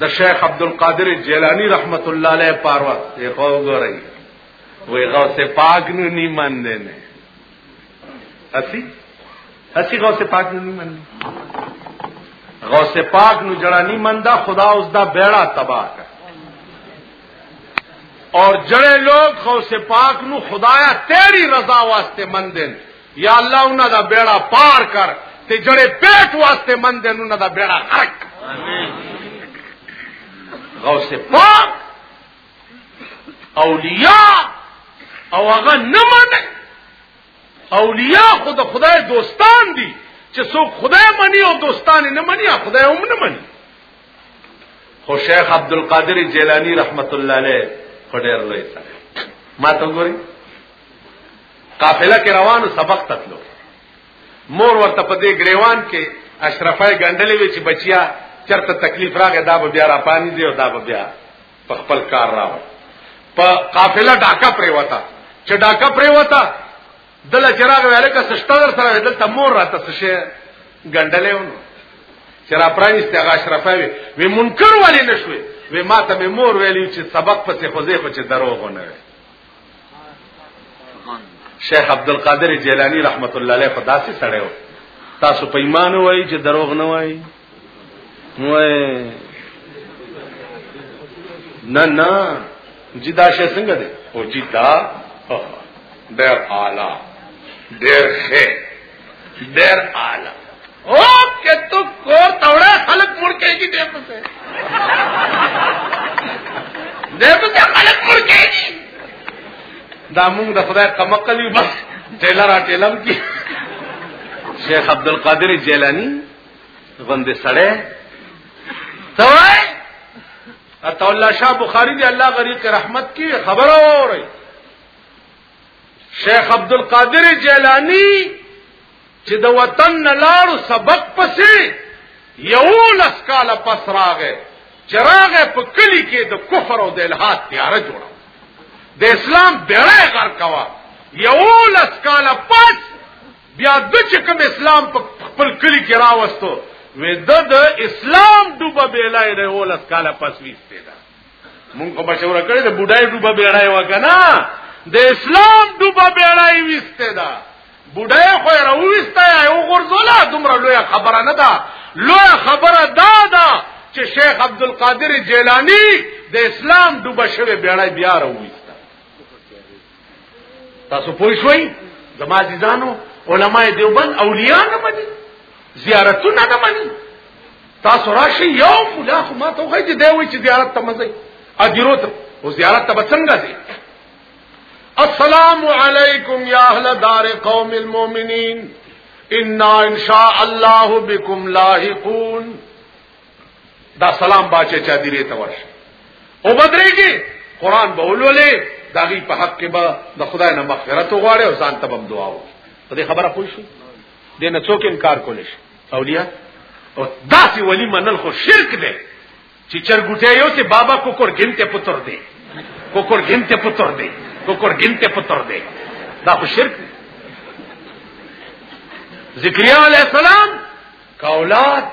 د شیخ عبد القادر جیلانی رحمت الله علیه پاروت یې خو ګورئ وې غوث پاک نو نی مند نه اسی اسی غوث پاک نو نی مند غوث پاک نو جڑا نی مند خدا اوس دا بیڑا تباہ کر اور جڑے لوگ غوث پاک نو خدایا تیری رضا واسطے مندن یا اللہ انہوں دا بیڑا پار کر تے جڑے پیٹ واسطے من دے انہوں دا بیڑا غرق غوث پاک اولیاء او هغه نه منه اولیاء خود خدای دوستان دي چې څوک خدای مني او دوستان نه مني خدای هم نه مني خو شیخ عبد القادر جیلانی رحمت الله علیه خډیر لوی ما ته ګوري قافله کې روانو سبق تتلو مور ورته په دې گریوان کې اشرفای ګندلې وی چې بچیا چرته تکلیف راغی دا به بیا را پانی دی او دا به بیا په خپل کار راو په قافله ډاکا پرې وتا چې ډاکا پرې وتا دل چراغ ویل که سشتر سره دلته مور راته سشه ګندلې ونه چې را پرانیست هغه اشرفای وی وی منکر ولی نشوي وی ما ته مور ویلی چې سبق پسې خوځې خو چې دروغ نه وي شیخ عبد القادر جیلانی رحمت الله علیه په داسې سړیو تاسو په ایمان وای چې دروغ نه وای وای نه نه جدا شې څنګه دي او جدا ډېر اعلی ډېر ښه ډیر اعلی او که تو کور توړه خلک مړ کېږي دې په څه دې په څه خلک مړ کېږي دا موږ د خدای کمقل یو بس ټیلر ټیلم کی شیخ عبد القادر جیلانی غند سړی توای عطا الله شاه بخاری دی الله غریق رحمت کی خبر اوري شیخ عبد القادر جیلانی چې د وطن نه لاړو سبق پسې یو لس کال پس راغې چراغه په کلی کې د کفر او د الحاد تیار جوړه د اسلام بیره غر کوا یو لس کال پس بیا د چې کوم اسلام په خپل کلی کې راوستو وې د اسلام ډوبه بیلای نه ولس کال پس ویسته مونږ په مشوره کړې د بډای ډوبه بیړای وکنه د اسلام ډوبه بیړای وسته دا بډای خو راوسته یو غرزوله دومره لوی خبره نه ده لوی خبره دا ده چې شیخ عبد القادر جیلانی د اسلام ډوبه شوی بیړای بیا راوسته تاسو پوه شئ زما عزیزانو علماء دیوبند اولیاء نه مني زیارتونه نه مني تاسو راشي یو مولا خو ما ته وایي چې دی وایي چې زیارت ته مزي اجرو ته او زیارت ته بسنګ دي السلام علیکم یا اهل دار قوم المؤمنین ان ان شاء الله بكم لاحقون دا سلام باچه چا دیره ته ورشه او بدرېږي قران به ولولې داغي په حق کې به د خدای نه مغفرت وغواړي او ځان ته هم دعا وکړي په دې خبره پوه شو دې نه څوک انکار کولی شي اولیاء او داسې ولی منل خو شرک دی چې چرګوټه یو چې بابا کوکر ګنته پتر دی کوکر ګنته پتر دی کوکر ګنته پتر دی دا خو شرک دی ذکریا علیہ السلام کا اولاد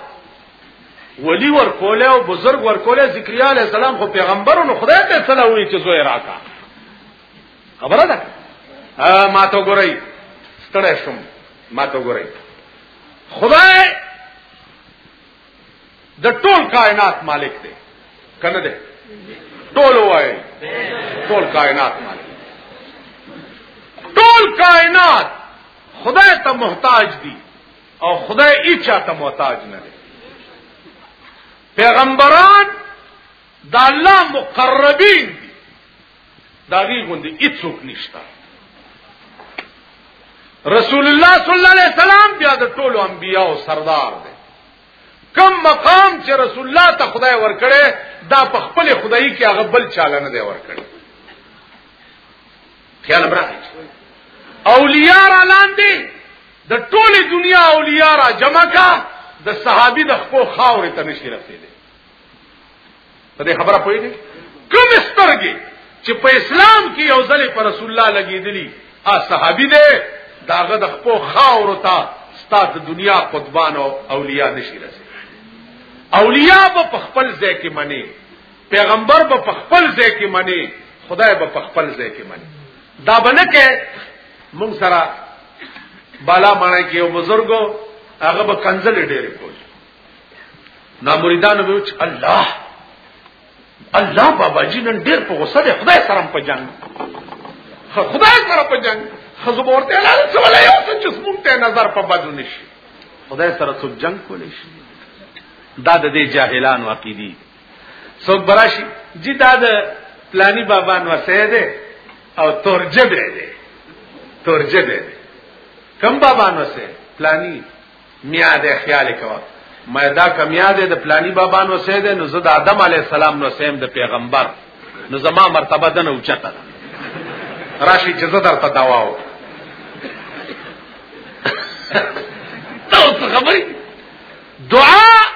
ولی ورکوله او بزرگ ورکوله ذکریا علی السلام خو پیغمبر نو خدای ته سلام وی چې زوی راکا خبره ده ما ته ګورئ ستړی شوم ما ته ګورئ خدای د ټول کائنات مالک دی کنه دی ټول وای ټول کائنات مالک ټول کائنات خدای ته محتاج دي او خدای هیڅ چاته محتاج نه دی پیغمبران د الله مقربین دي دا غي غوندي هیڅوک نشته رسول الله صلی الله علیه وسلم بیا د ټولو انبیانو سردار دی کم مقام چې رسول الله ته خدای ورکړي دا په خپل خدای کې هغه بل چاله نه دی ورکړي خیال برابر اولیاء را لاندې د ټوله دنیا اولیاء را جمع کا د صحابي د خپل خاورې ته نشي رسیدي په دې خبره پوي دي کوم سترګې چې په اسلام کې یو ځلې پر رسول الله لګیدلی ا صحابي دې داغه د خپل خاورو ته ستاد دنیا قطبان او اولیاء نشي رسیدي اولیاء په خپل ځای کې منی پیغمبر به په خپل ځای کې منی خدای به په خپل ځای کې منی دا بنه کې موږ سره بالا معنی کې یو بزرګو هغه به کنزل ډېر کول نا مریدان به چې الله الله بابا جی نن ډېر په غوسه دی خدای سره په جنگ خدای سره په جنگ خزو ورته اعلان څه ولا یو څه چې سمون ته نظر په بدو نشي خدای سره څوک جنگ کولی شي دا د دې جاهلانو عقیدی څوک براشي جی دا د پلانی بابا نو سه ده او تورجبه ده تورجبه ده کم بابا نو سه پلانی میا ده خیال کوا ما دا کم یاد ده پلانی بابا نو سه ده نو زه د آدم علی السلام نو سیم د پیغمبر نو زما مرتبه ده نه اوچته ده راشي چې زه درته دوا و تاسو خبري دعا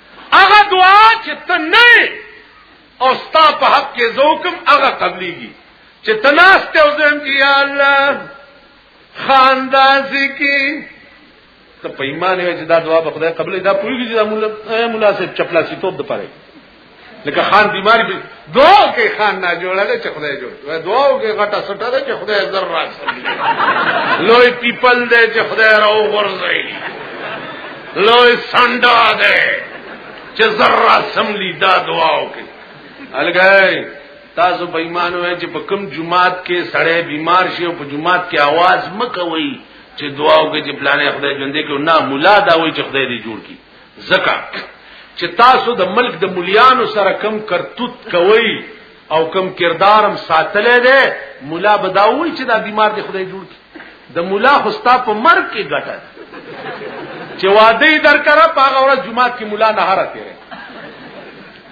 هغه دعا چې ته نه او ستا په حق کې زوکم هغه قبليږي چې تناسته او زم کې یا الله خاندازي کې ته په ایمان یې چې دا دعا په خدای قبلې دا پوری چې دا مولا مولا صاحب چپلاسي توپ د پاره لکه خان بیماری دعاو کې خان نه جوړل چې خدای جوړ وي دعاو کې غټه سټه ده چې خدای زر راځي لوی پیپل ده چې خدای راو ورځي لوی سنډا ده چې زر راځملی دا دعاو کې الګای تاسو په ایمان وای چې په کوم جمعات کې سړی بیمار شي او په جمعات کې आवाज مکوي چې دعاو کې چې پلانې خدای ژوندې کې نه مولا دا وای چې خدای دې جوړ کړي ځکه چې تاسو د ملک د مليانو سره کم کرتوت کوي او کم کردارم ساتلې ده مولا بداوي چې دا بیمار دی خدای جوړ کی د مولا خوستا په مرګ کې ګټه چې واده درکره پاغه ورځ جمعه کې مولا نه هره تیرې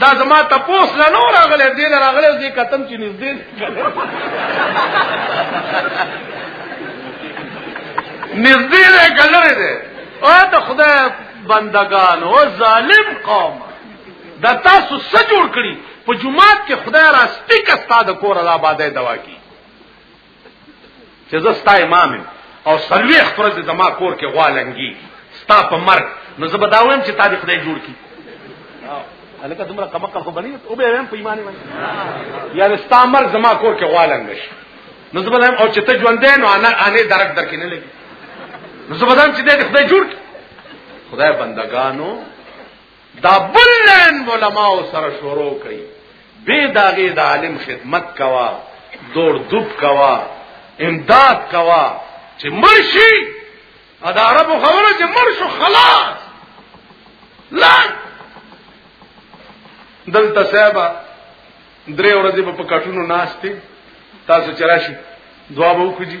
دا زما تپوس لا نو راغله دې لا راغله دې کتم چې نږدې نږدې دې کلر دې او ته خدای بندگان او ظالم قوم دا تاسو څه جوړ کړی په جمعات کې خدای را سپیک استاد کور را آبادې دوا کی چې زه ستا امام یم او سلوي خپل د زما کور کې غوالنګي ستا په مرګ نو زه بداوم چې تا دې خدای جوړ کی الکه دومره کم کم خو بنی او به هم په ایمان باندې یعنی ستا مرګ زما کور کې غوالنګ شي نو زه بداوم او چې ته ژوند نو انا انې درک درکې نه لګي نو زه بداوم چې دې خدای جوړ کی خدای بندگانو دا بلین علماء سره شروع کړي به داغه د عالم خدمت کوا دور دوب کوا امداد کوا چې مرشي ادا عرب خبره چې مرشو خلاص لا دلته صاحب درې ورځې په کټونو ناشتي تاسو چرشي دعا وکړي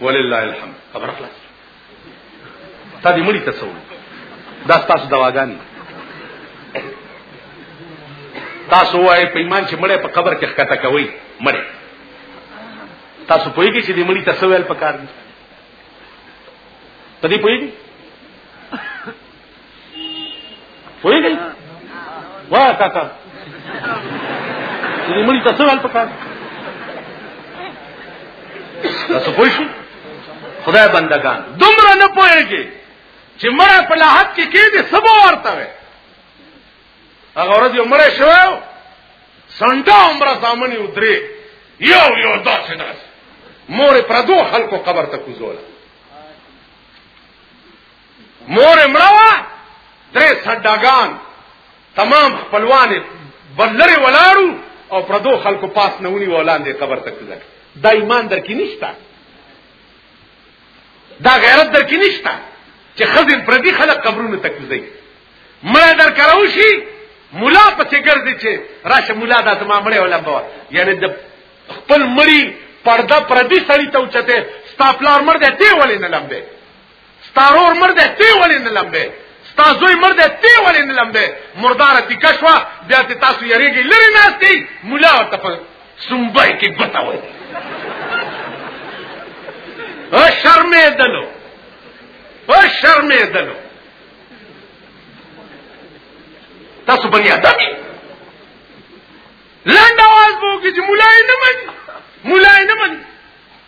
ولله الحمد خبر خلاص تا دې مړی تصور دا تاسو دواګانی تاسو وای په ایمان چې مړی په قبر کې ښکته کوي مړی تاسو پوهیږئ چې دې مړی تصور پکار دي په دې پوهیږئ وای گئی وای کا کا دې مړي تاسو ول پکا تاسو پوه شئ خدای بندگان دومره نه پوهیږي چې مړه په لاحت کې کې دي سبا ورته وي هغه ورځ یو مړ شو سنټا عمره سامنے ودرې یو یو داسې داسې مور پردو خلکو قبر ته کوزوله مور مړه وا درې سډاګان تمام خپلوان بلره ولاړو او پردو خلکو پاس نه ونی ولاندې قبر تک ځک دا ایمان در کې نشتا دا غیرت در کې نشتا چې خزر پردي خلک قبرونو تک ځي مړه در کراو شي مولا پسې ګرځي چې راشه مولا دا زما مړې ولا بوا یعنی د خپل مړی پرده پردي سړی ته اوچته ستاپلار مړ دی ته ولې نه لمبه ستارور مرده تی ولی نلمبه ستا زوی مرده تی ولی نلمبه مردار تی کشوا بیا تی تاسو یریگی لری ناستی ملا ورطا پا سنبای کی گتا وی شرمه دلو شرمه دلو تاسو بنی آدم یې لنډ आवाज وو کې چې مولای نه مني مولای نه مني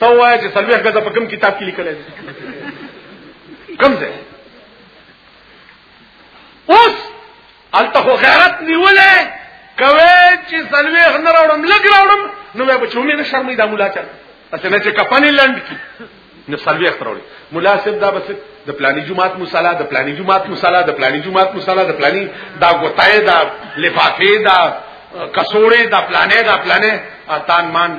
ته وایې چې سلوي غزه په کوم کتاب کې لیکل دي کوم ځای اوس الته خو غیرت نیولې کوي چې سلوي غنه راوړم لګ راوړم نو به بچومې نه شرمې دا مولا چل اته نه چې کفن لند کی نو سلوي اختراوړي مولا صاحب دا بس د پلاني جمعات مصالحه د پلاني جمعات مصالحه د پلاني جمعات مصالحه د پلاني دا غوتای دا لفافه دا کسوړې دا پلانې دا پلانې اتان مان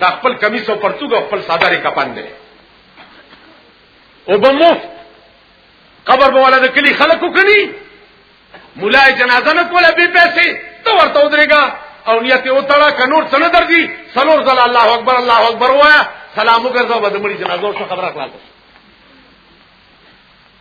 دا خپل کمیس او پرتوګ او خپل ساده ری کپن دی او بموف قبر به ولا د کلی خلکو کني مولا جنازه نه کوله به پیسې ته ورته ودرېګا او نیت یې وتړه کنور څه نه درځي سلور زل الله اکبر الله اکبر وایا سلام وګرځاو به د مړي جنازه څخه خبره خلاصه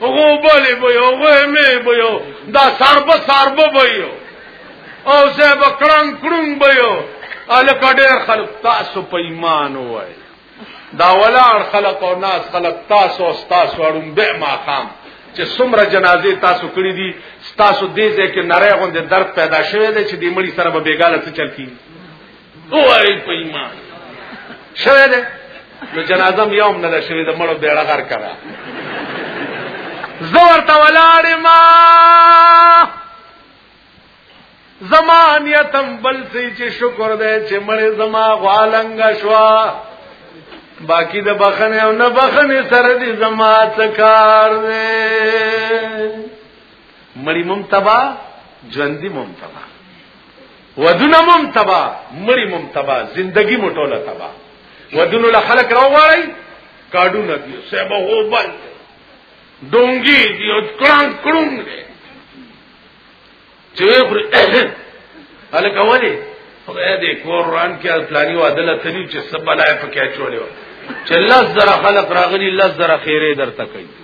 غوبلی به یو غیمې به یو دا سربه سربه به یو او زه به کړنګ کړنګ به یو الکه ډېر خلک تاسو په ایمان وای دا ولاړ خلک او ناس خلک تاسو او تاسو اړوم به ما خام چې څومره جنازې تاسو کړې دي تاسو دې ځکه نری غوندې درد پیدا شوی دی چې دې مړي سره به بیګاله څه چل کیږي دوی په ایمان شوه ده نو جنازه مې یوم نه شوه د مړو بیړه غر کړه زور ته ولاړې ما زمان یتم بل سی چې شکر دې چې مړ زما غالنګ شوا باقی د بخنه او نه بخنه سره دې زما تکار دې مړی مم تبا ژوندۍ مم تبا ودونه مم تبا مړی مم تبا زندگی مو ټوله تبا ودونه له خلک راوغړی کاډونه دی سبا هو بل ډونګي دی او کړان کړون دی چې خو الکه ولی خدای دې قرآن کې پلاني وادله تني چې سبا لای پکې چولې و چې الله زرا خلق راغلي الله زرا خیره درته کوي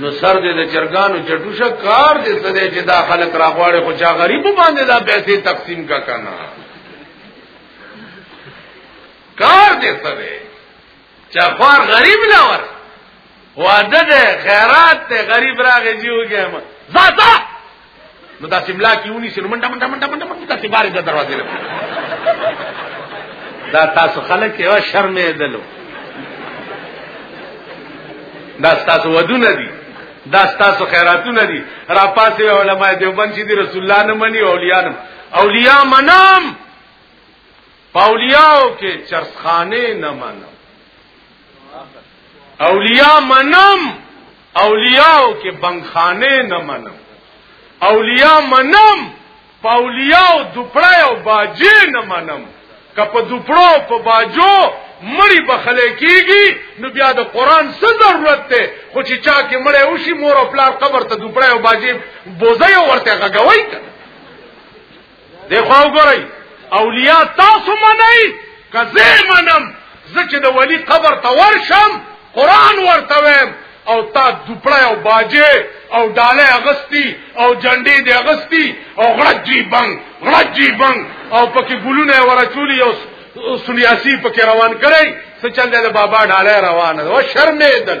نو سر دې د چرګانو چټوشه کار دې څه دې چې دا خلک راغواړي خو چا غریب باندې دا پیسې تقسیم کا کنه کار دې څه دې چا خوار غریب نه ور واده دې خیرات ته غریب راغی جوګه ما زاتا نو دا سملا کې ونی سر منډه منډه منډه منډه منډه تاسو بارې د دروازې له دا تاسو خلک یو شرمې دلو دا تاسو ودونه دي دا تاسو خیراتونه دي را پاسې علماء دیوبند چې دي رسول الله نه مني اولیاء نه اولیاء منام پاولیاو کې چرخانه نه منم اولیاء منم اولیاء کې بنخانه نه منم اولیاء منم پاولیاء دوپړای او باجې نه منم کپ دوپړو په باجو مړی بخله کیږي نو بیا د قران څه ضرورت ته خو چې چا کې مړی وشي مور او پلار قبر ته دوپړای او باجې بوزي ورته غږوي دیخوا وګورئ اولیاء تاسو منئ که زه منم زه چې د ولی قبر ته ورشم قرآن ورته ویم او تا دوپړی او باجې او ډالۍ اغستی او جنډې دې اغستی او غړج جی بنګ غړج جی بنګ او پکې ګلونه ورچولی او سنیاسی پکې روان کړی څه چل دی د بابا ډالۍ روانه ده او شرمېدل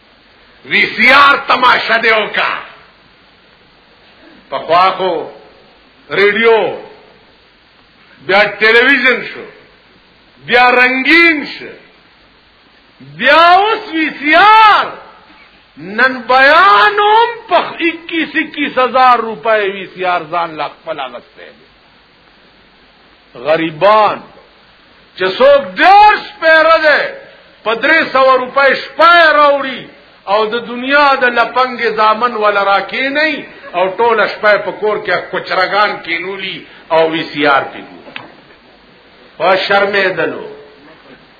وی سی آر تماشا دی او کا پخوا کو ریډیو بیا ټلویزیون شو بیا رنگین شو بیا اوس وی سی آر نن بیانوم پخ 21 21000 روپے وی سی آر ځان لا خپل غسته غریبان چې څوک ډېر سپیره ده په درې سو روپۍ شپه راوړي او د دنیا د لپنګ زامن ول راکې نه او ټول شپه په کور کې کوچرګان کینولی او وی سی آر پی ګو او شرمې دلو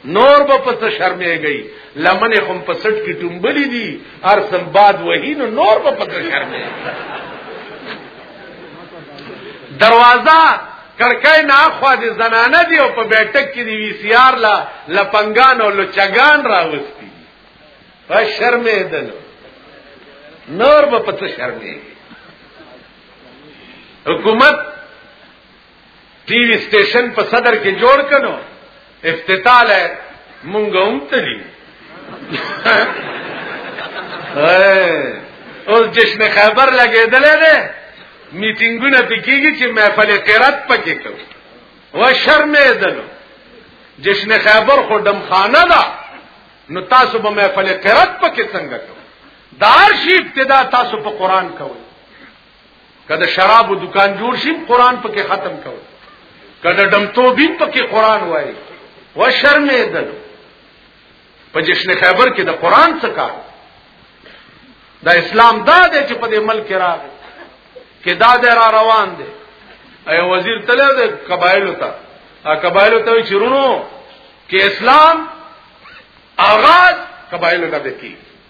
نور به پس شرمېږي لمن هم په سټ کې ټومبلې دي هر سم باد وهي نو نور به پس شرمېږي دروازه کړکای نه خو دې زنانه دی او په بیٹک کې دی وی سی آر لا لپنګان او لچګان راوستي په شرمې دل نور به پته شرمې حکومت ټي وي سټیشن په صدر کې جوړ کړو افتتاح له مونږ هم تلی اوس جشن خیبر لګیدل نه میټینګونه پکېږي چې محفل قرات پکې کو و شرمې دلو جشن خیبر خو دم خانه ده نو تاسو به محفل قرات پکې څنګه کو دار شي ابتدا تاسو په قران کوئ کله شراب دکان جوړ شي قران پکې ختم کوي کله دم توبین پکې قران وایي و شرمې دل په جشن خیبر کې د قران څخه کار دا اسلام دا دی چې په دې ملک راغی کې دا د را روان دی اي وزیر تله د قبایل ته ا قبایل ته چرونو کې اسلام آغاز قبایل نه بکی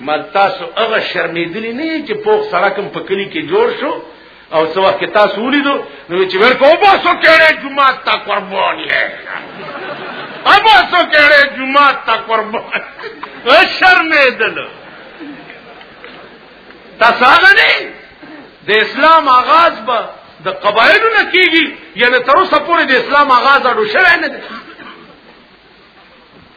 مل تاسو هغه شرمېدلی نه چې پوخ سړکم په کلی کې جوړ شو او څو وخت تاسو ولیدو نو چې ورکو اوبه سو کېړې جمعه تا قربان یې اوبه سو کېړې جمعه تا قربان شرمېدل تاسو هغه نه د اسلام آغاز به د قبایلو نه کیږي یعنی تر اوسه پورې د اسلام آغاز اډو شوی نه دی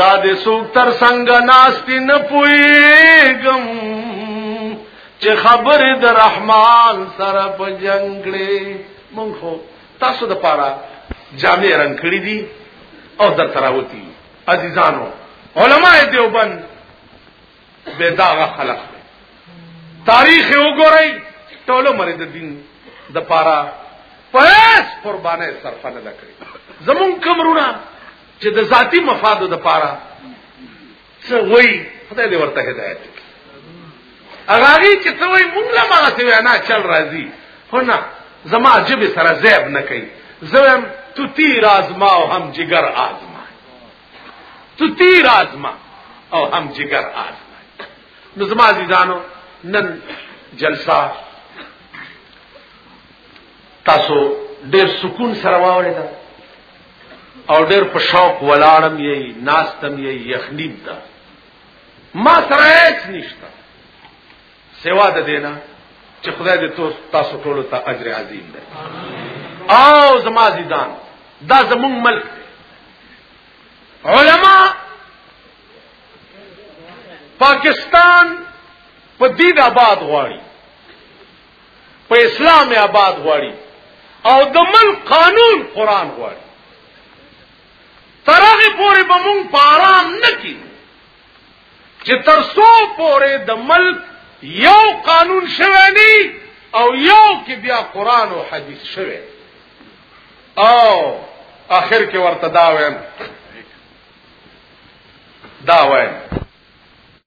دا دې څوک تر څنګه ناشتي نه پويګم چې خبر د رحمان سره په جنگ کړي مونږ خو تاسو د پاره جامع رنگ کړی دي او در تراوتی عزیزانو علماء دیوبند بے داغ خلق دی تاریخ وګورئ ټول عمر د دین د پاره پس قربانه صرف نه کړی زمون کمرونه چې د ذاتی مفادو د پاره څه وای خدای دې ورته هدایت اغاغي چې ته وای مونږ لا ما څه وینا چل راځي خو نه زما جبه سره زیب نه کوي زم تو تیر آزما او هم جگر آزما تو تیر آزما او هم جگر آزما نو زما عزیزانو نن جلسه تاسو ډیر سکون سره واورېدل او ډېر په شوق ولاړم یې ناستم یې یخنیم ته ما سره هیڅ نشته سوا د دینا چې خدای دې تاسو ټول ته اجر عظیم ده او زما زیدان دا زمون ملک دی علما پاکستان په دین آباد غواړي په اسلام آباد غواړي او د ملک قانون قران غواړي ترغه پورې به مونږ پارام نکی چې تر څو پورې د ملک یو قانون شوه نه او یو کې بیا قران او حدیث شوه او اخر کې ورته دا وایم دا وایم